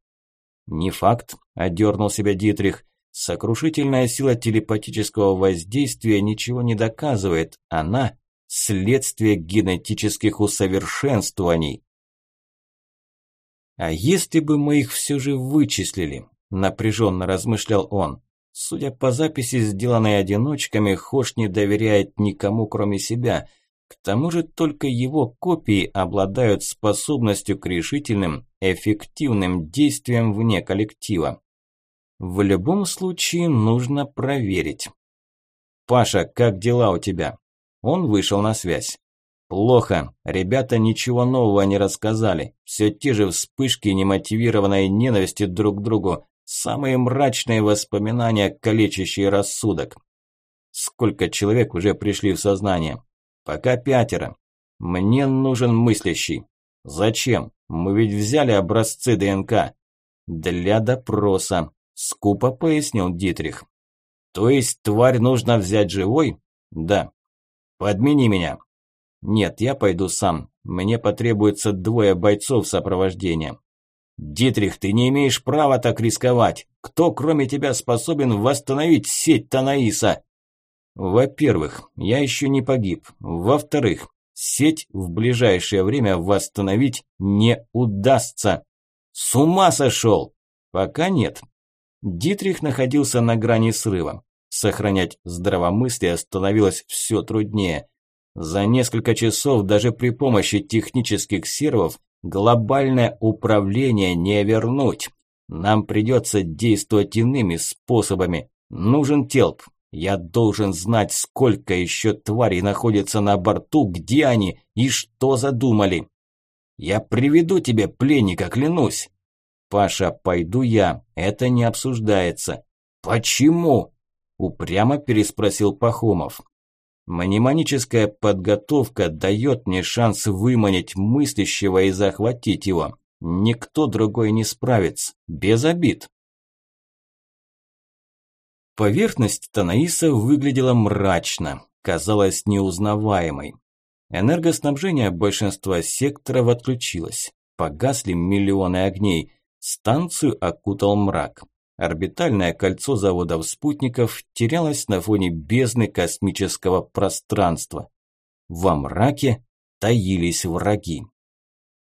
S1: «Не факт», – одернул себя Дитрих, – «сокрушительная сила телепатического воздействия ничего не доказывает, она – следствие генетических усовершенствований». «А если бы мы их все же вычислили?» – напряженно размышлял он. Судя по записи, сделанной одиночками, Хош не доверяет никому, кроме себя. К тому же только его копии обладают способностью к решительным, эффективным действиям вне коллектива. В любом случае нужно проверить. «Паша, как дела у тебя?» Он вышел на связь. Плохо. Ребята ничего нового не рассказали. Все те же вспышки немотивированной ненависти друг к другу. Самые мрачные воспоминания, калечащие рассудок. Сколько человек уже пришли в сознание? Пока пятеро. Мне нужен мыслящий. Зачем? Мы ведь взяли образцы ДНК. Для допроса, скупо пояснил Дитрих. То есть тварь нужно взять живой? Да. Подмени меня. Нет, я пойду сам. Мне потребуется двое бойцов сопровождения. Дитрих, ты не имеешь права так рисковать. Кто, кроме тебя, способен восстановить сеть Танаиса? Во-первых, я еще не погиб. Во-вторых, сеть в ближайшее время восстановить не удастся. С ума сошел? Пока нет. Дитрих находился на грани срыва. Сохранять здравомыслие становилось все труднее. За несколько часов даже при помощи технических сервов глобальное управление не вернуть. Нам придется действовать иными способами. Нужен телп. Я должен знать, сколько еще тварей находится на борту, где они и что задумали. Я приведу тебе пленника, клянусь. Паша, пойду я. Это не обсуждается. Почему? Упрямо переспросил Пахомов. Мнемоническая подготовка дает мне шанс выманить мыслящего и захватить его. Никто другой не справится. Без обид. Поверхность Танаиса выглядела мрачно, казалась неузнаваемой. Энергоснабжение большинства секторов отключилось. Погасли миллионы огней. Станцию окутал мрак. Орбитальное кольцо заводов-спутников терялось на фоне бездны космического пространства. Во мраке таились враги.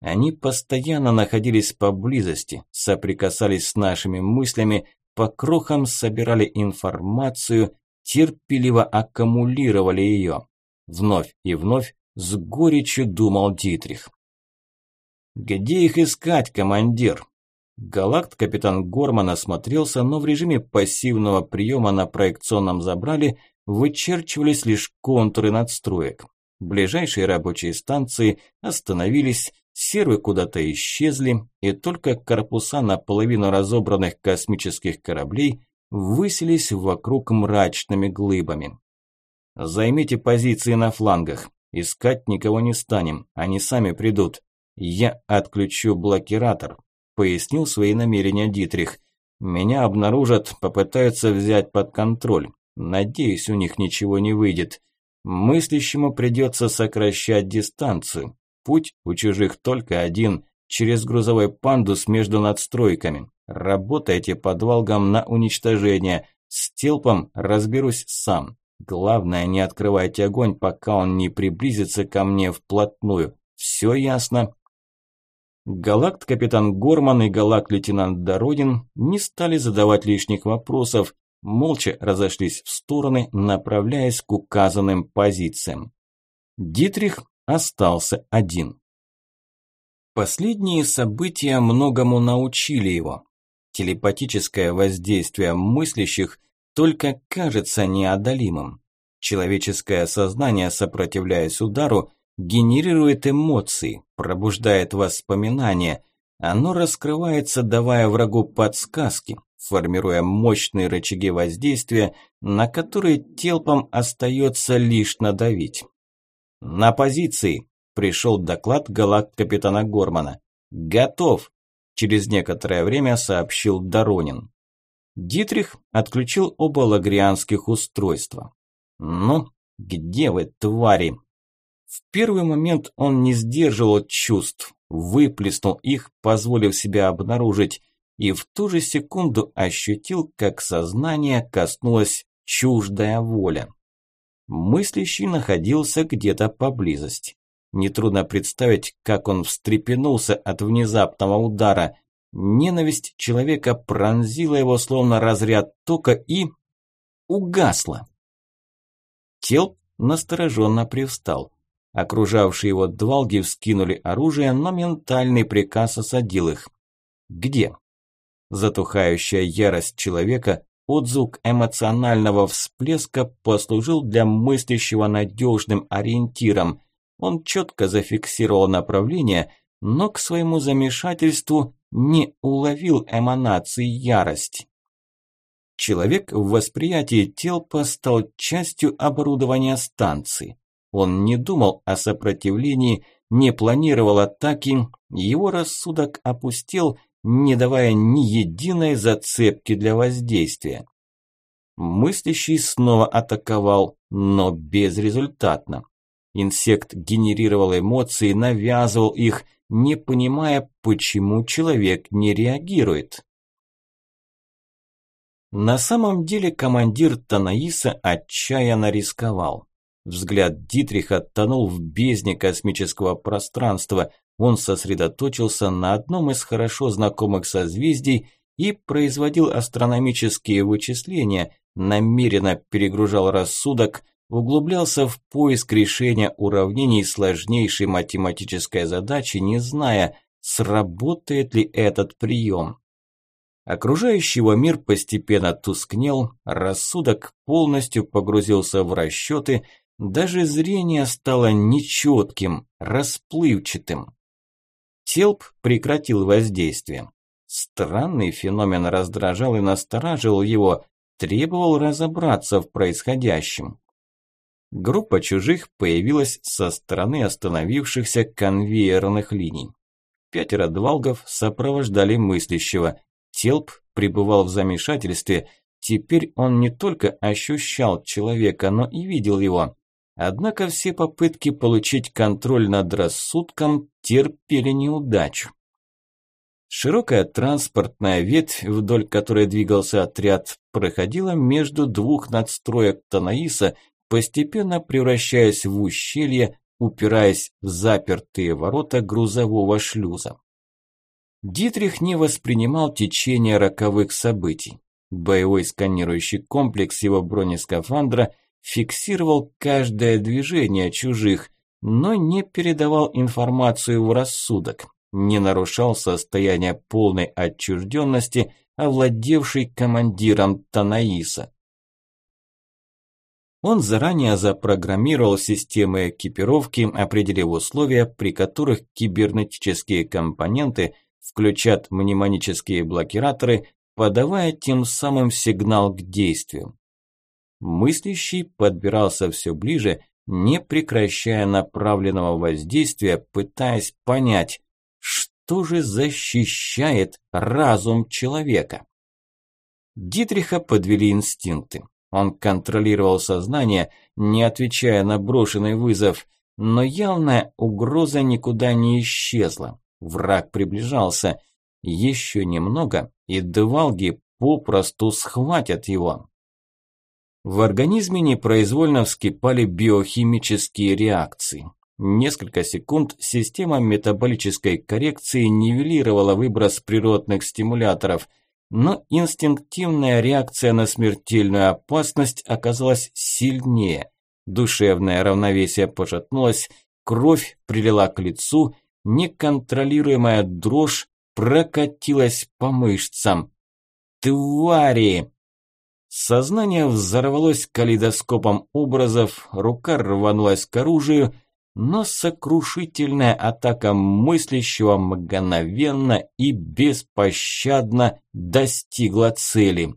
S1: Они постоянно находились поблизости, соприкасались с нашими мыслями, по крохам собирали информацию, терпеливо аккумулировали ее. Вновь и вновь с горечью думал Дитрих. «Где их искать, командир?» Галакт-капитан Горман осмотрелся, но в режиме пассивного приема на проекционном забрале вычерчивались лишь контуры надстроек. Ближайшие рабочие станции остановились, сервы куда-то исчезли, и только корпуса наполовину разобранных космических кораблей высились вокруг мрачными глыбами. «Займите позиции на флангах. Искать никого не станем, они сами придут. Я отключу блокиратор пояснил свои намерения Дитрих. Меня обнаружат, попытаются взять под контроль. Надеюсь, у них ничего не выйдет. Мыслящему придется сокращать дистанцию. Путь у чужих только один – через грузовой пандус между надстройками. Работайте под валгом на уничтожение. С телпом разберусь сам. Главное, не открывайте огонь, пока он не приблизится ко мне вплотную. Все ясно? Галакт-капитан Горман и галакт-лейтенант Дородин не стали задавать лишних вопросов, молча разошлись в стороны, направляясь к указанным позициям. Дитрих остался один. Последние события многому научили его. Телепатическое воздействие мыслящих только кажется неодолимым. Человеческое сознание, сопротивляясь удару, генерирует эмоции, пробуждает воспоминания. Оно раскрывается, давая врагу подсказки, формируя мощные рычаги воздействия, на которые телпом остается лишь надавить. «На позиции!» – пришел доклад галакт-капитана Гормана. «Готов!» – через некоторое время сообщил Доронин. Дитрих отключил оба лагрианских устройства. «Ну, где вы, твари?» В первый момент он не сдерживал чувств, выплеснул их, позволив себя обнаружить, и в ту же секунду ощутил, как сознание коснулась чуждая воля. Мыслящий находился где-то поблизости. Нетрудно представить, как он встрепенулся от внезапного удара. Ненависть человека пронзила его словно разряд тока и... угасла. Тел настороженно привстал. Окружавшие его двалги вскинули оружие, но ментальный приказ осадил их. Где? Затухающая ярость человека, отзвук эмоционального всплеска послужил для мыслящего надежным ориентиром. Он четко зафиксировал направление, но к своему замешательству не уловил эманации ярости. Человек в восприятии Телпа стал частью оборудования станции. Он не думал о сопротивлении, не планировал атаки, его рассудок опустел, не давая ни единой зацепки для воздействия. Мыслящий снова атаковал, но безрезультатно. Инсект генерировал эмоции, навязывал их, не понимая, почему человек не реагирует. На самом деле командир Танаиса отчаянно рисковал. Взгляд Дитриха тонул в бездне космического пространства. Он сосредоточился на одном из хорошо знакомых созвездий и производил астрономические вычисления, намеренно перегружал рассудок, углублялся в поиск решения уравнений сложнейшей математической задачи, не зная, сработает ли этот прием. Окружающего мир постепенно тускнел, рассудок полностью погрузился в расчеты, даже зрение стало нечетким, расплывчатым. Телп прекратил воздействие. Странный феномен раздражал и настораживал его, требовал разобраться в происходящем. Группа чужих появилась со стороны остановившихся конвейерных линий. Пятеро двалгов сопровождали мыслящего. Телп пребывал в замешательстве. Теперь он не только ощущал человека, но и видел его. Однако все попытки получить контроль над рассудком терпели неудачу. Широкая транспортная ветвь, вдоль которой двигался отряд, проходила между двух надстроек Танаиса, постепенно превращаясь в ущелье, упираясь в запертые ворота грузового шлюза. Дитрих не воспринимал течение роковых событий. Боевой сканирующий комплекс его бронескафандра фиксировал каждое движение чужих, но не передавал информацию в рассудок, не нарушал состояние полной отчужденности, овладевшей командиром Танаиса. Он заранее запрограммировал системы экипировки, определив условия, при которых кибернетические компоненты включат мнемонические блокираторы, подавая тем самым сигнал к действию. Мыслящий подбирался все ближе, не прекращая направленного воздействия, пытаясь понять, что же защищает разум человека. Дитриха подвели инстинкты. Он контролировал сознание, не отвечая на брошенный вызов, но явная угроза никуда не исчезла. Враг приближался. Еще немного, и двалги попросту схватят его. В организме непроизвольно вскипали биохимические реакции. Несколько секунд система метаболической коррекции нивелировала выброс природных стимуляторов, но инстинктивная реакция на смертельную опасность оказалась сильнее. Душевное равновесие пошатнулось, кровь прилила к лицу, неконтролируемая дрожь прокатилась по мышцам. «Твари!» Сознание взорвалось калейдоскопом образов, рука рванулась к оружию, но сокрушительная атака мыслящего мгновенно и беспощадно достигла цели.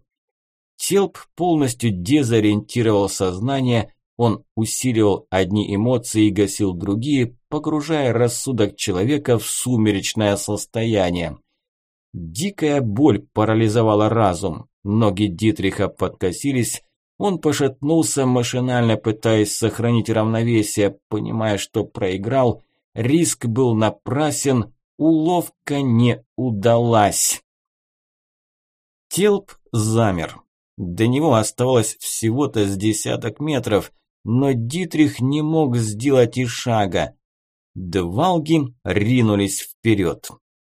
S1: Телп полностью дезориентировал сознание, он усиливал одни эмоции и гасил другие, погружая рассудок человека в сумеречное состояние. Дикая боль парализовала разум. Ноги Дитриха подкосились, он пошатнулся, машинально пытаясь сохранить равновесие, понимая, что проиграл. Риск был напрасен, уловка не удалась. Телп замер. До него оставалось всего-то с десяток метров, но Дитрих не мог сделать и шага. Двалги ринулись вперед.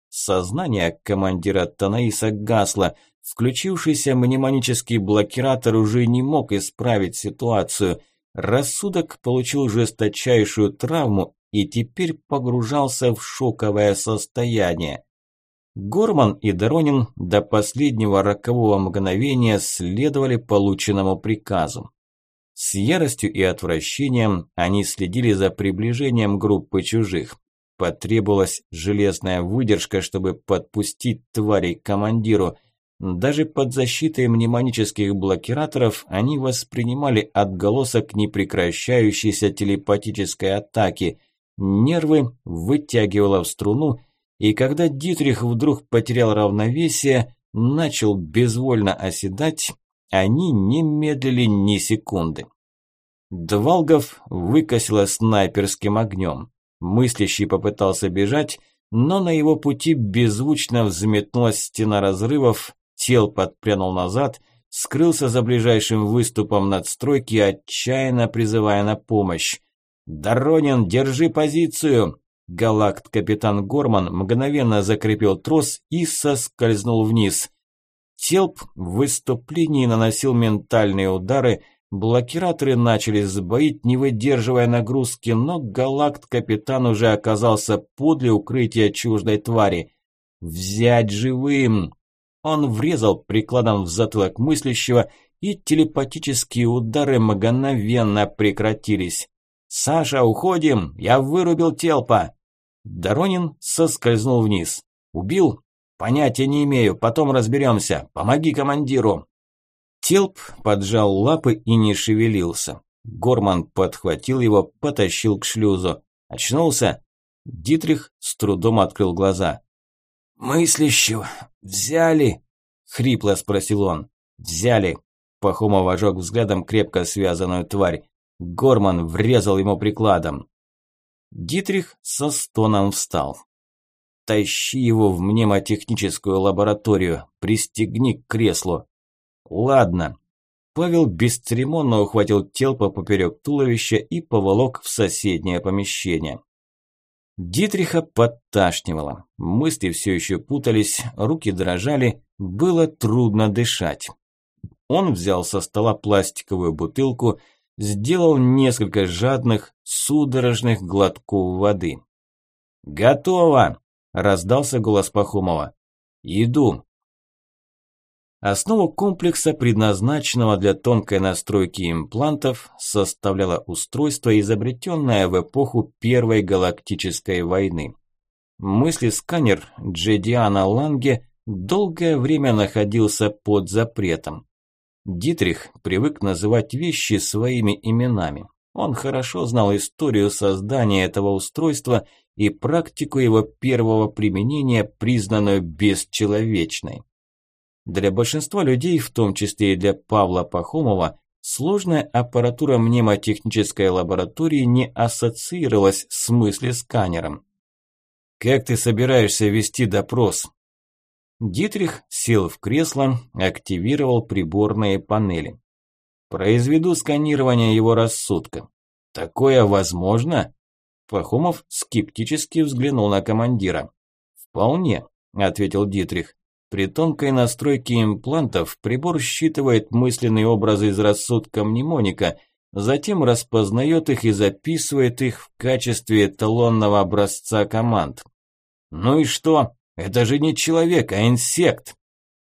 S1: Сознание командира Танаиса гасло. Включившийся мнемонический блокиратор уже не мог исправить ситуацию. Рассудок получил жесточайшую травму и теперь погружался в шоковое состояние. Горман и Доронин до последнего рокового мгновения следовали полученному приказу. С яростью и отвращением они следили за приближением группы чужих. Потребовалась железная выдержка, чтобы подпустить тварей к командиру. Даже под защитой мнемонических блокираторов они воспринимали отголосок непрекращающейся телепатической атаки. Нервы вытягивало в струну, и когда Дитрих вдруг потерял равновесие, начал безвольно оседать, они не медлили ни секунды. Двалгов выкосило снайперским огнем. Мыслящий попытался бежать, но на его пути беззвучно взметнулась стена разрывов, тел подпрянул назад, скрылся за ближайшим выступом надстройки, отчаянно призывая на помощь. «Доронин, держи позицию!» Галакт-капитан Горман мгновенно закрепил трос и соскользнул вниз. Телп в выступлении наносил ментальные удары, блокираторы начали сбоить, не выдерживая нагрузки, но Галакт-капитан уже оказался подле укрытия чуждой твари. «Взять живым!» Он врезал прикладом в затылок мыслящего, и телепатические удары мгновенно прекратились. «Саша, уходим! Я вырубил Телпа!» Доронин соскользнул вниз. «Убил? Понятия не имею, потом разберемся. Помоги командиру!» Телп поджал лапы и не шевелился. Горман подхватил его, потащил к шлюзу. Очнулся? Дитрих с трудом открыл глаза. «Мыслящего взяли?» – хрипло спросил он. «Взяли». Пахомов ожег взглядом крепко связанную тварь. Горман врезал ему прикладом. Дитрих со стоном встал. «Тащи его в мнемотехническую лабораторию, пристегни к креслу». «Ладно». Павел бесцеремонно ухватил телпа поперек туловища и поволок в соседнее помещение. Дитриха подташнивало, мысли все еще путались, руки дрожали, было трудно дышать. Он взял со стола пластиковую бутылку, сделал несколько жадных, судорожных глотков воды. «Готово!» – раздался голос Пахомова. «Иду!» Основу комплекса, предназначенного для тонкой настройки имплантов, составляло устройство, изобретенное в эпоху Первой Галактической войны. Мысли-сканер Джедиана Ланге долгое время находился под запретом. Дитрих привык называть вещи своими именами. Он хорошо знал историю создания этого устройства и практику его первого применения, признанную бесчеловечной. Для большинства людей, в том числе и для Павла Пахомова, сложная аппаратура мнемотехнической лаборатории не ассоциировалась с мыслесканером. «Как ты собираешься вести допрос?» Дитрих сел в кресло, активировал приборные панели. «Произведу сканирование его рассудка. Такое возможно?» Пахомов скептически взглянул на командира. «Вполне», – ответил Дитрих. При тонкой настройке имплантов прибор считывает мысленные образы из рассудка мнемоника, затем распознает их и записывает их в качестве эталонного образца команд. Ну и что? Это же не человек, а инсект.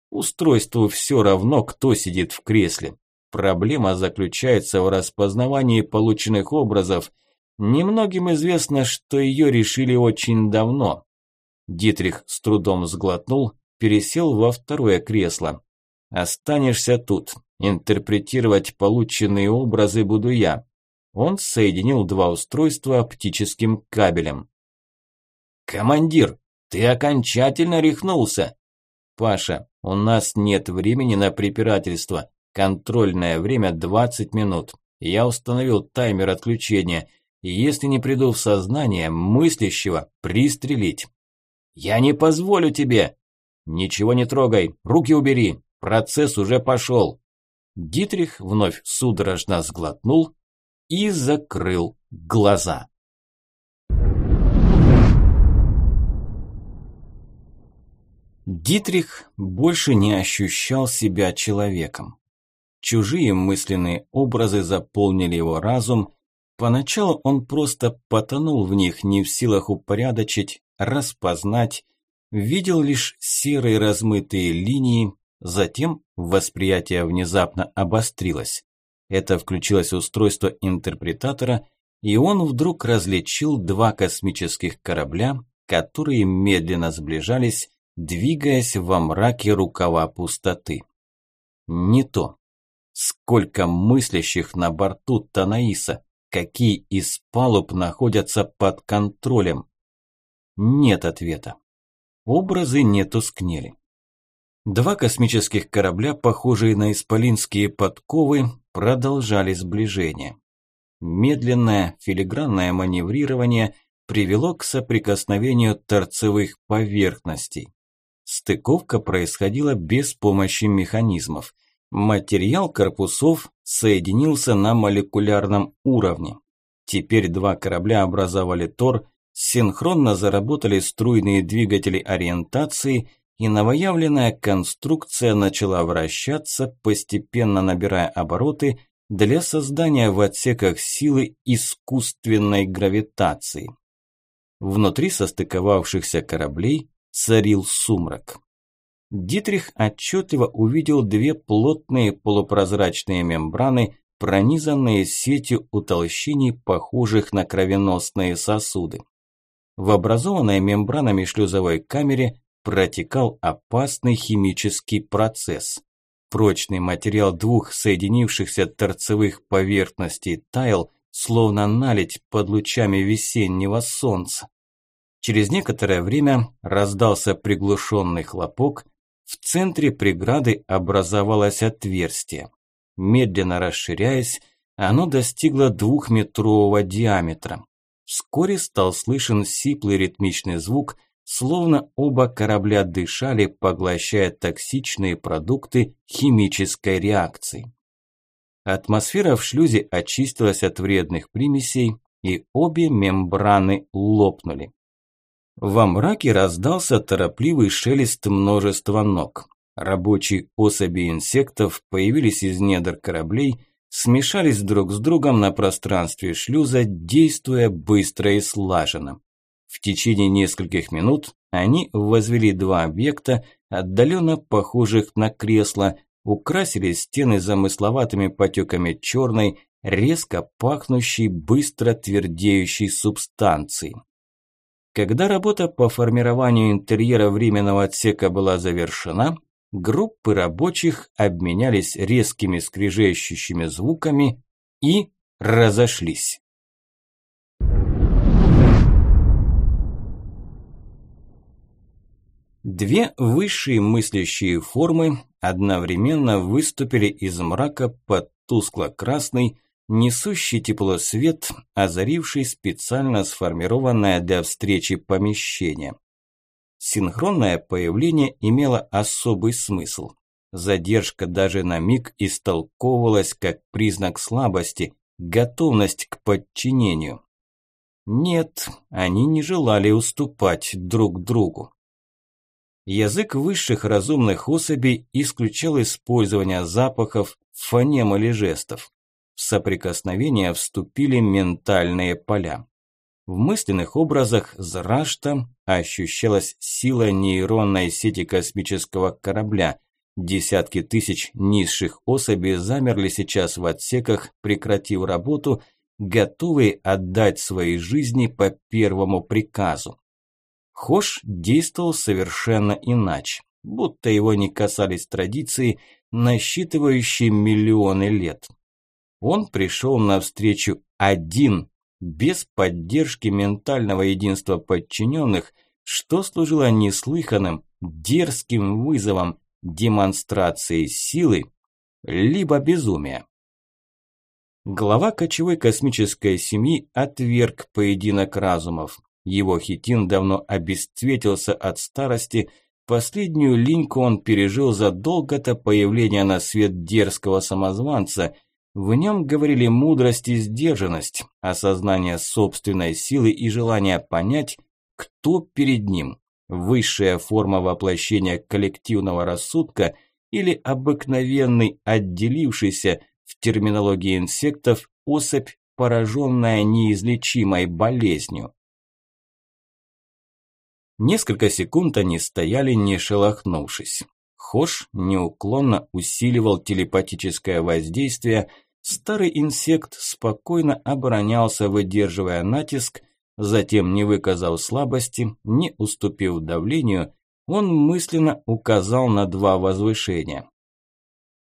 S1: Устройству все равно, кто сидит в кресле. Проблема заключается в распознавании полученных образов. Немногим известно, что ее решили очень давно. Дитрих с трудом сглотнул, пересел во второе кресло. «Останешься тут. Интерпретировать полученные образы буду я». Он соединил два устройства оптическим кабелем. «Командир, ты окончательно рехнулся!» «Паша, у нас нет времени на препирательство. Контрольное время 20 минут. Я установил таймер отключения. И если не приду в сознание, мыслящего пристрелить». «Я не позволю тебе!» «Ничего не трогай, руки убери, процесс уже пошел». Дитрих вновь судорожно сглотнул и закрыл глаза. Дитрих больше не ощущал себя человеком. Чужие мысленные образы заполнили его разум. Поначалу он просто потонул в них, не в силах упорядочить, распознать, видел лишь серые размытые линии, затем восприятие внезапно обострилось. Это включилось устройство интерпретатора, и он вдруг различил два космических корабля, которые медленно сближались, двигаясь во мраке рукава пустоты. Не то. Сколько мыслящих на борту Танаиса, какие из палуб находятся под контролем? Нет ответа. Образы не тускнели. Два космических корабля, похожие на исполинские подковы, продолжали сближение. Медленное филигранное маневрирование привело к соприкосновению торцевых поверхностей. Стыковка происходила без помощи механизмов. Материал корпусов соединился на молекулярном уровне. Теперь два корабля образовали тор, синхронно заработали струйные двигатели ориентации, и новоявленная конструкция начала вращаться, постепенно набирая обороты для создания в отсеках силы искусственной гравитации. Внутри состыковавшихся кораблей царил сумрак. Дитрих отчетливо увидел две плотные полупрозрачные мембраны, пронизанные сетью утолщений, похожих на кровеносные сосуды. В образованной мембранами шлюзовой камере протекал опасный химический процесс. Прочный материал двух соединившихся торцевых поверхностей таял, словно налить под лучами весеннего солнца. Через некоторое время раздался приглушенный хлопок, в центре преграды образовалось отверстие. Медленно расширяясь, оно достигло двухметрового диаметра. Вскоре стал слышен сиплый ритмичный звук, словно оба корабля дышали, поглощая токсичные продукты химической реакции. Атмосфера в шлюзе очистилась от вредных примесей, и обе мембраны лопнули. Во мраке раздался торопливый шелест множества ног. Рабочие особи инсектов появились из недр кораблей, смешались друг с другом на пространстве шлюза, действуя быстро и слаженно. В течение нескольких минут они возвели два объекта, отдаленно похожих на кресла, украсили стены замысловатыми потеками черной, резко пахнущей, быстро твердеющей субстанцией. Когда работа по формированию интерьера временного отсека была завершена, группы рабочих обменялись резкими скрежещущими звуками и разошлись. Две высшие мыслящие формы одновременно выступили из мрака под тускло-красный, несущий тепло свет, озаривший специально сформированное для встречи помещение. Синхронное появление имело особый смысл. Задержка даже на миг истолковывалась как признак слабости, готовность к подчинению. Нет, они не желали уступать друг другу. Язык высших разумных особей исключал использование запахов, фонем или жестов. В соприкосновение вступили ментальные поля. В мысленных образах Зрашта ощущалась сила нейронной сети космического корабля. Десятки тысяч низших особей замерли сейчас в отсеках, прекратив работу, готовые отдать свои жизни по первому приказу. Хош действовал совершенно иначе, будто его не касались традиции, насчитывающие миллионы лет. Он пришел навстречу один, без поддержки ментального единства подчиненных, что служило неслыханным, дерзким вызовом, демонстрацией силы, либо безумия. Глава кочевой космической семьи отверг поединок разумов. Его хитин давно обесцветился от старости, последнюю линьку он пережил задолго до появления на свет дерзкого самозванца – в нем говорили мудрость и сдержанность, осознание собственной силы и желание понять, кто перед ним – высшая форма воплощения коллективного рассудка или обыкновенный, отделившийся в терминологии инсектов особь, пораженная неизлечимой болезнью. Несколько секунд они стояли, не шелохнувшись. Хош неуклонно усиливал телепатическое воздействие – Старый инсект спокойно оборонялся, выдерживая натиск, затем, не выказав слабости, не уступив давлению, он мысленно указал на два возвышения.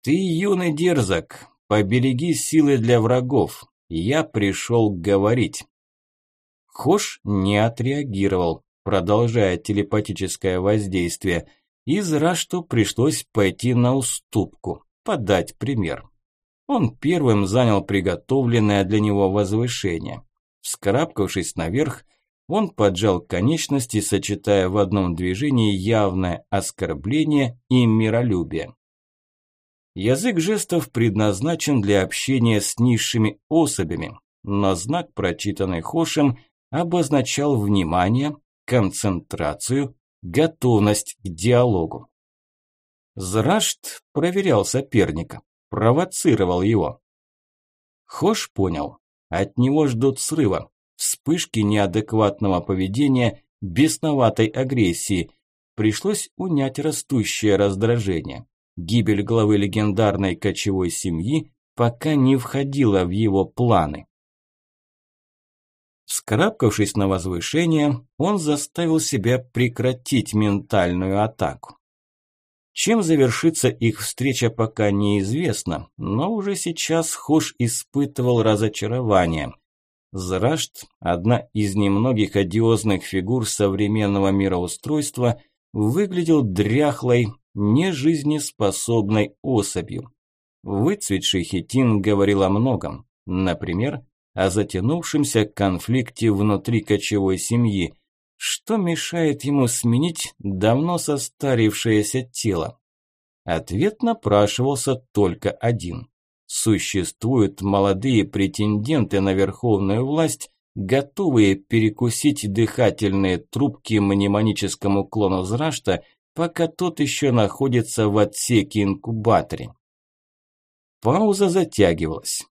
S1: «Ты, юный дерзок, побереги силы для врагов, я пришел говорить». Хош не отреагировал, продолжая телепатическое воздействие, и Зрашту пришлось пойти на уступку, подать пример. Он первым занял приготовленное для него возвышение. Вскарабкавшись наверх, он поджал конечности, сочетая в одном движении явное оскорбление и миролюбие. Язык жестов предназначен для общения с низшими особями, но знак, прочитанный Хошем, обозначал внимание, концентрацию, готовность к диалогу. Зрашт проверял соперника, провоцировал его. Хош понял, от него ждут срыва, вспышки неадекватного поведения, бесноватой агрессии. Пришлось унять растущее раздражение. Гибель главы легендарной кочевой семьи пока не входила в его планы. Вскарабкавшись на возвышение, он заставил себя прекратить ментальную атаку. Чем завершится их встреча, пока неизвестно, но уже сейчас Хош испытывал разочарование. Зрашт, одна из немногих одиозных фигур современного мироустройства, выглядел дряхлой, нежизнеспособной особью. Выцветший хитин говорил о многом. Например, о затянувшемся конфликте внутри кочевой семьи, что мешает ему сменить давно состарившееся тело. Ответ напрашивался только один. Существуют молодые претенденты на верховную власть, готовые перекусить дыхательные трубки мнемоническому клону Зрашта, пока тот еще находится в отсеке-инкубаторе. Пауза затягивалась.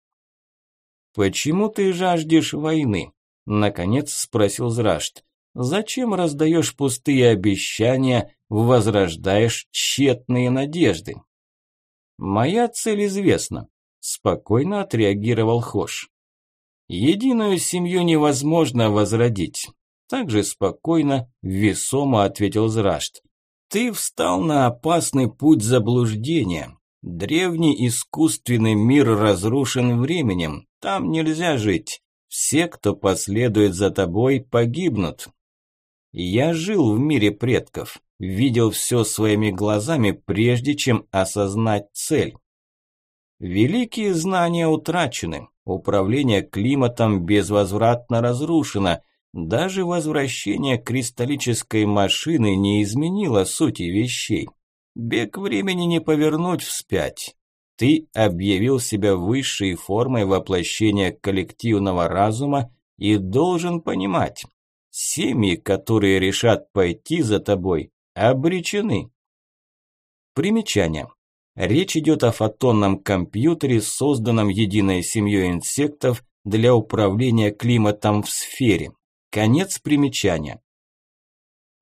S1: «Почему ты жаждешь войны?» – наконец спросил Зрашт. «Зачем раздаешь пустые обещания, возрождаешь тщетные надежды?» «Моя цель известна», – спокойно отреагировал Хош. «Единую семью невозможно возродить», – также спокойно, весомо ответил Зрашт. «Ты встал на опасный путь заблуждения. Древний искусственный мир разрушен временем, там нельзя жить. Все, кто последует за тобой, погибнут. Я жил в мире предков, видел все своими глазами, прежде чем осознать цель. Великие знания утрачены, управление климатом безвозвратно разрушено, даже возвращение кристаллической машины не изменило сути вещей. Бег времени не повернуть вспять, ты объявил себя высшей формой воплощения коллективного разума и должен понимать, семьи, которые решат пойти за тобой, обречены. Примечание. Речь идет о фотонном компьютере, созданном единой семьей инсектов для управления климатом в сфере. Конец примечания.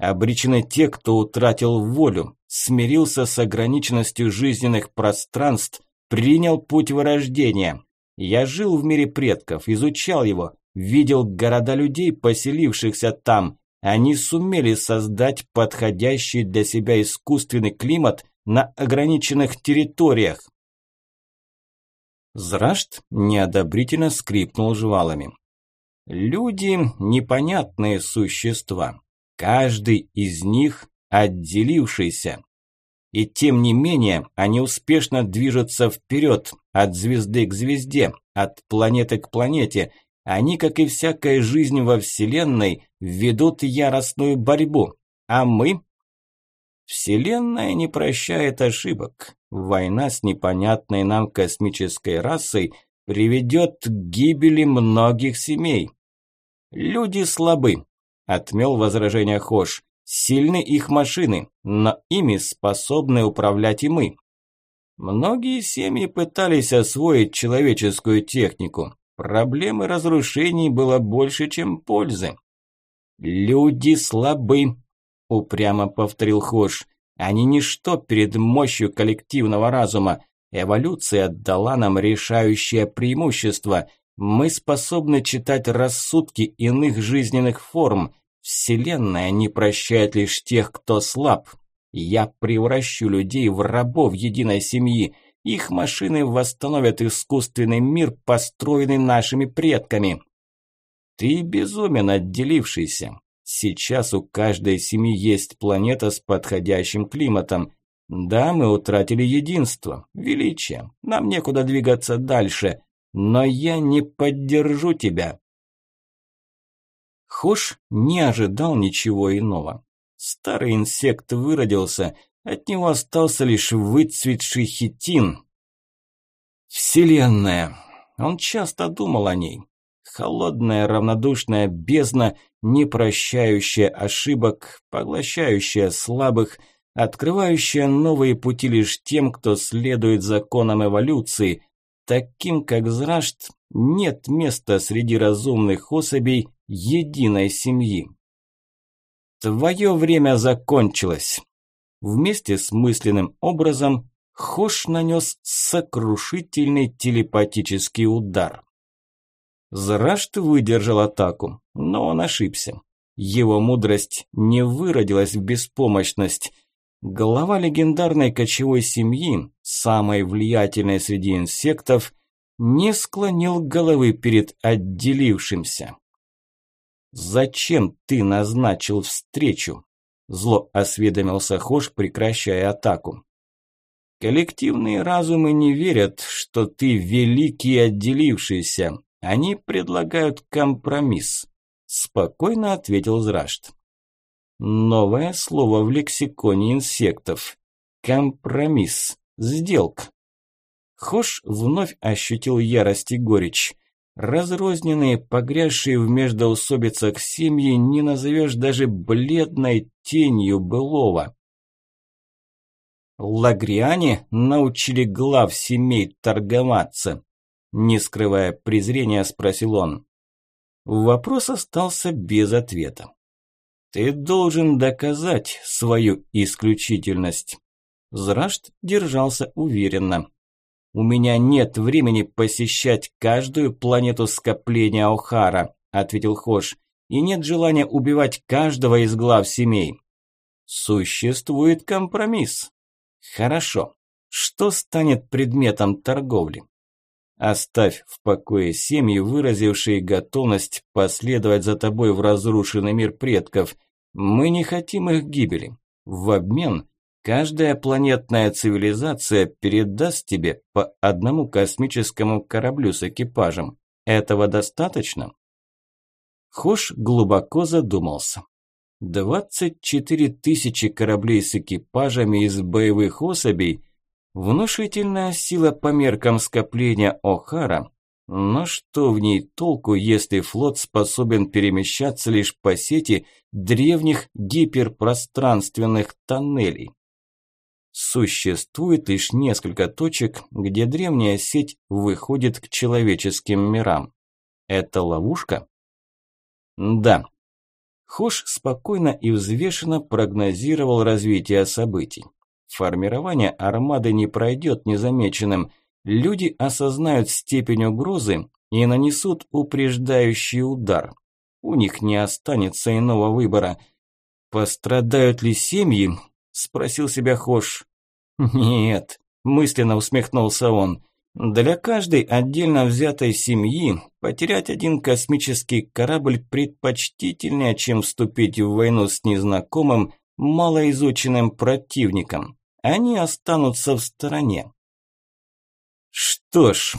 S1: Обречены те, кто утратил волю, смирился с ограниченностью жизненных пространств, принял путь вырождения. Я жил в мире предков, изучал его, видел города людей, поселившихся там. Они сумели создать подходящий для себя искусственный климат на ограниченных территориях. Зрашт неодобрительно скрипнул жвалами. Люди – непонятные существа. Каждый из них отделившийся. И тем не менее, они успешно движутся вперед, от звезды к звезде, от планеты к планете. Они, как и всякая жизнь во Вселенной, ведут яростную борьбу. А мы? Вселенная не прощает ошибок. Война с непонятной нам космической расой приведет к гибели многих семей. Люди слабы, отмел возражение Хош. Сильны их машины, но ими способны управлять и мы. Многие семьи пытались освоить человеческую технику. Проблемы разрушений было больше, чем пользы. «Люди слабы», – упрямо повторил Хош. «Они ничто перед мощью коллективного разума. Эволюция отдала нам решающее преимущество. Мы способны читать рассудки иных жизненных форм. Вселенная не прощает лишь тех, кто слаб. Я превращу людей в рабов единой семьи. Их машины восстановят искусственный мир, построенный нашими предками. Ты безумен, отделившийся. Сейчас у каждой семьи есть планета с подходящим климатом. Да, мы утратили единство, величие. Нам некуда двигаться дальше. Но я не поддержу тебя. Хош не ожидал ничего иного. Старый инсект выродился, от него остался лишь выцветший хитин. Вселенная. Он часто думал о ней. Холодная, равнодушная бездна, не прощающая ошибок, поглощающая слабых, открывающая новые пути лишь тем, кто следует законам эволюции. Таким, как Зрашт, нет места среди разумных особей единой семьи. Твое время закончилось. Вместе с мысленным образом Хош нанес сокрушительный телепатический удар. Зрашт выдержал атаку, но он ошибся. Его мудрость не выродилась в беспомощность. Глава легендарной кочевой семьи, самой влиятельной среди инсектов, не склонил головы перед отделившимся. «Зачем ты назначил встречу?» Зло осведомился Хош, прекращая атаку. «Коллективные разумы не верят, что ты великий отделившийся, они предлагают компромисс, спокойно ответил Зрашт. Новое слово в лексиконе инсектов. Компромисс. Сделка. Хош вновь ощутил ярость и горечь. Разрозненные, погрязшие в междоусобицах семьи не назовешь даже бледной тенью былого. Лагриане научили глав семей торговаться. Не скрывая презрения, спросил он. Вопрос остался без ответа. Ты должен доказать свою исключительность. Зрашт держался уверенно. У меня нет времени посещать каждую планету скопления Охара, ответил Хош, и нет желания убивать каждого из глав семей. Существует компромисс. Хорошо. Что станет предметом торговли? Оставь в покое семьи, выразившие готовность последовать за тобой в разрушенный мир предков. Мы не хотим их гибели. В обмен каждая планетная цивилизация передаст тебе по одному космическому кораблю с экипажем. Этого достаточно? Хош глубоко задумался. 24 тысячи кораблей с экипажами из боевых особей – Внушительная сила по меркам скопления О'Хара, но что в ней толку, если флот способен перемещаться лишь по сети древних гиперпространственных тоннелей? Существует лишь несколько точек, где древняя сеть выходит к человеческим мирам. Это ловушка? Да. Хош спокойно и взвешенно прогнозировал развитие событий. Формирование армады не пройдет незамеченным. Люди осознают степень угрозы и нанесут упреждающий удар. У них не останется иного выбора. «Пострадают ли семьи?» – спросил себя Хош. «Нет», – мысленно усмехнулся он. «Для каждой отдельно взятой семьи потерять один космический корабль предпочтительнее, чем вступить в войну с незнакомым, малоизученным противником они останутся в стороне. Что ж,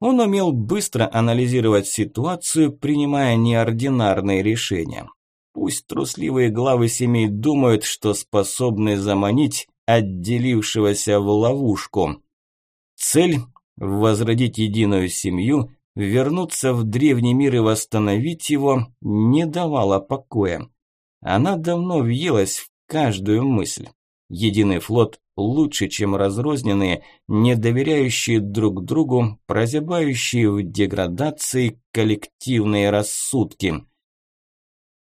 S1: он умел быстро анализировать ситуацию, принимая неординарные решения. Пусть трусливые главы семей думают, что способны заманить отделившегося в ловушку. Цель – возродить единую семью, вернуться в древний мир и восстановить его – не давала покоя. Она давно въелась в каждую мысль. Единый флот лучше, чем разрозненные, не доверяющие друг другу, прозябающие в деградации коллективные рассудки.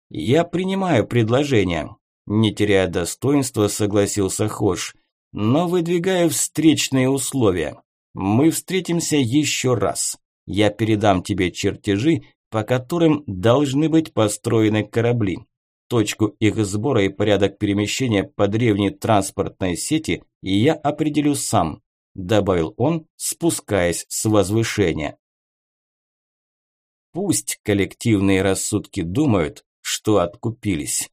S1: «Я принимаю предложение», – не теряя достоинства, согласился Хош, – «но выдвигаю встречные условия. Мы встретимся еще раз. Я передам тебе чертежи, по которым должны быть построены корабли. Точку их сбора и порядок перемещения по древней транспортной сети я определю сам, добавил он, спускаясь с возвышения. Пусть коллективные рассудки думают, что откупились.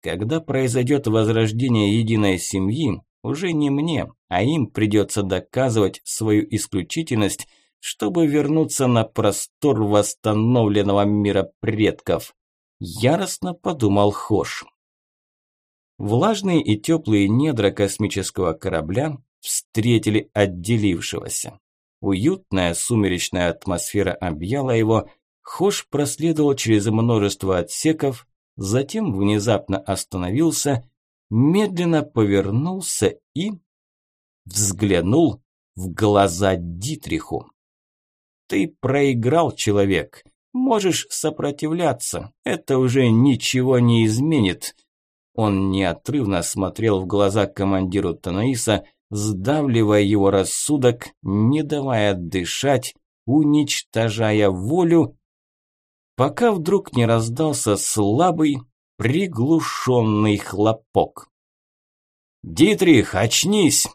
S1: Когда произойдет возрождение единой семьи, уже не мне, а им придется доказывать свою исключительность, чтобы вернуться на простор восстановленного мира предков. Яростно подумал Хош. Влажные и теплые недра космического корабля встретили отделившегося. Уютная сумеречная атмосфера объяла его, Хош проследовал через множество отсеков, затем внезапно остановился, медленно повернулся и взглянул в глаза Дитриху. «Ты проиграл, человек. Можешь сопротивляться. Это уже ничего не изменит». Он неотрывно смотрел в глаза командиру Танаиса, сдавливая его рассудок, не давая дышать, уничтожая волю пока вдруг не раздался слабый, приглушенный хлопок. «Дитрих, очнись!»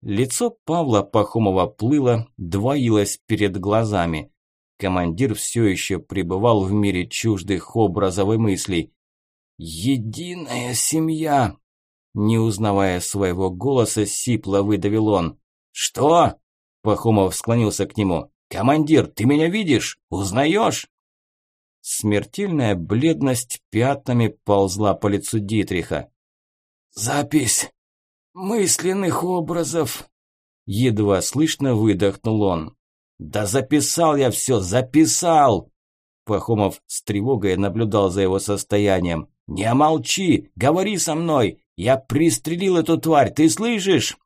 S1: Лицо Павла Пахомова плыло, двоилось перед глазами. Командир все еще пребывал в мире чуждых образов и мыслей. «Единая семья!» Не узнавая своего голоса, сипло выдавил он. «Что?» Пахомов склонился к нему. «Командир, ты меня видишь? Узнаешь?» Смертельная бледность пятнами ползла по лицу Дитриха. «Запись мысленных образов!» Едва слышно выдохнул он. «Да записал я все, записал!» Пахомов с тревогой наблюдал за его состоянием. «Не молчи! Говори со мной! Я пристрелил эту тварь, ты слышишь?»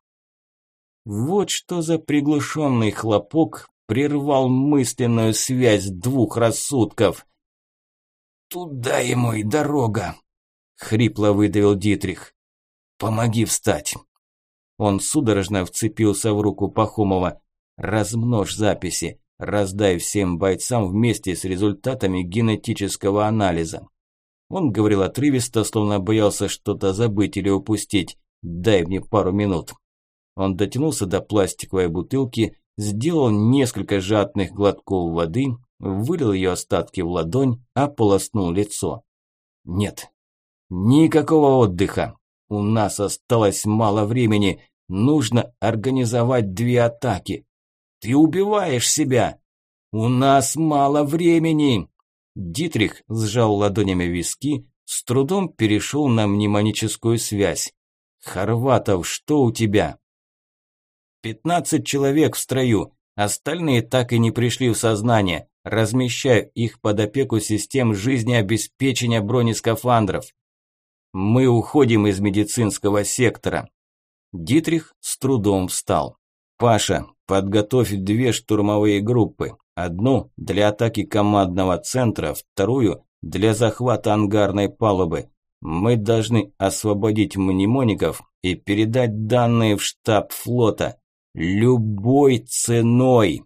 S1: Вот что за приглушенный хлопок прервал мысленную связь двух рассудков. «Туда ему и дорога!» – хрипло выдавил Дитрих. «Помоги встать!» Он судорожно вцепился в руку Пахомова. «Размножь записи, раздай всем бойцам вместе с результатами генетического анализа». Он говорил отрывисто, словно боялся что-то забыть или упустить. «Дай мне пару минут». Он дотянулся до пластиковой бутылки, сделал несколько жадных глотков воды, вылил ее остатки в ладонь, ополоснул лицо. Нет, никакого отдыха. У нас осталось мало времени. Нужно организовать две атаки. Ты убиваешь себя. У нас мало времени. Дитрих сжал ладонями виски, с трудом перешел на мнемоническую связь. Хорватов, что у тебя? Пятнадцать человек в строю. Остальные так и не пришли в сознание размещаю их под опеку систем жизнеобеспечения бронескафандров. Мы уходим из медицинского сектора. Дитрих с трудом встал. Паша, подготовь две штурмовые группы. Одну для атаки командного центра, вторую для захвата ангарной палубы. Мы должны освободить мнемоников и передать данные в штаб флота. Любой ценой.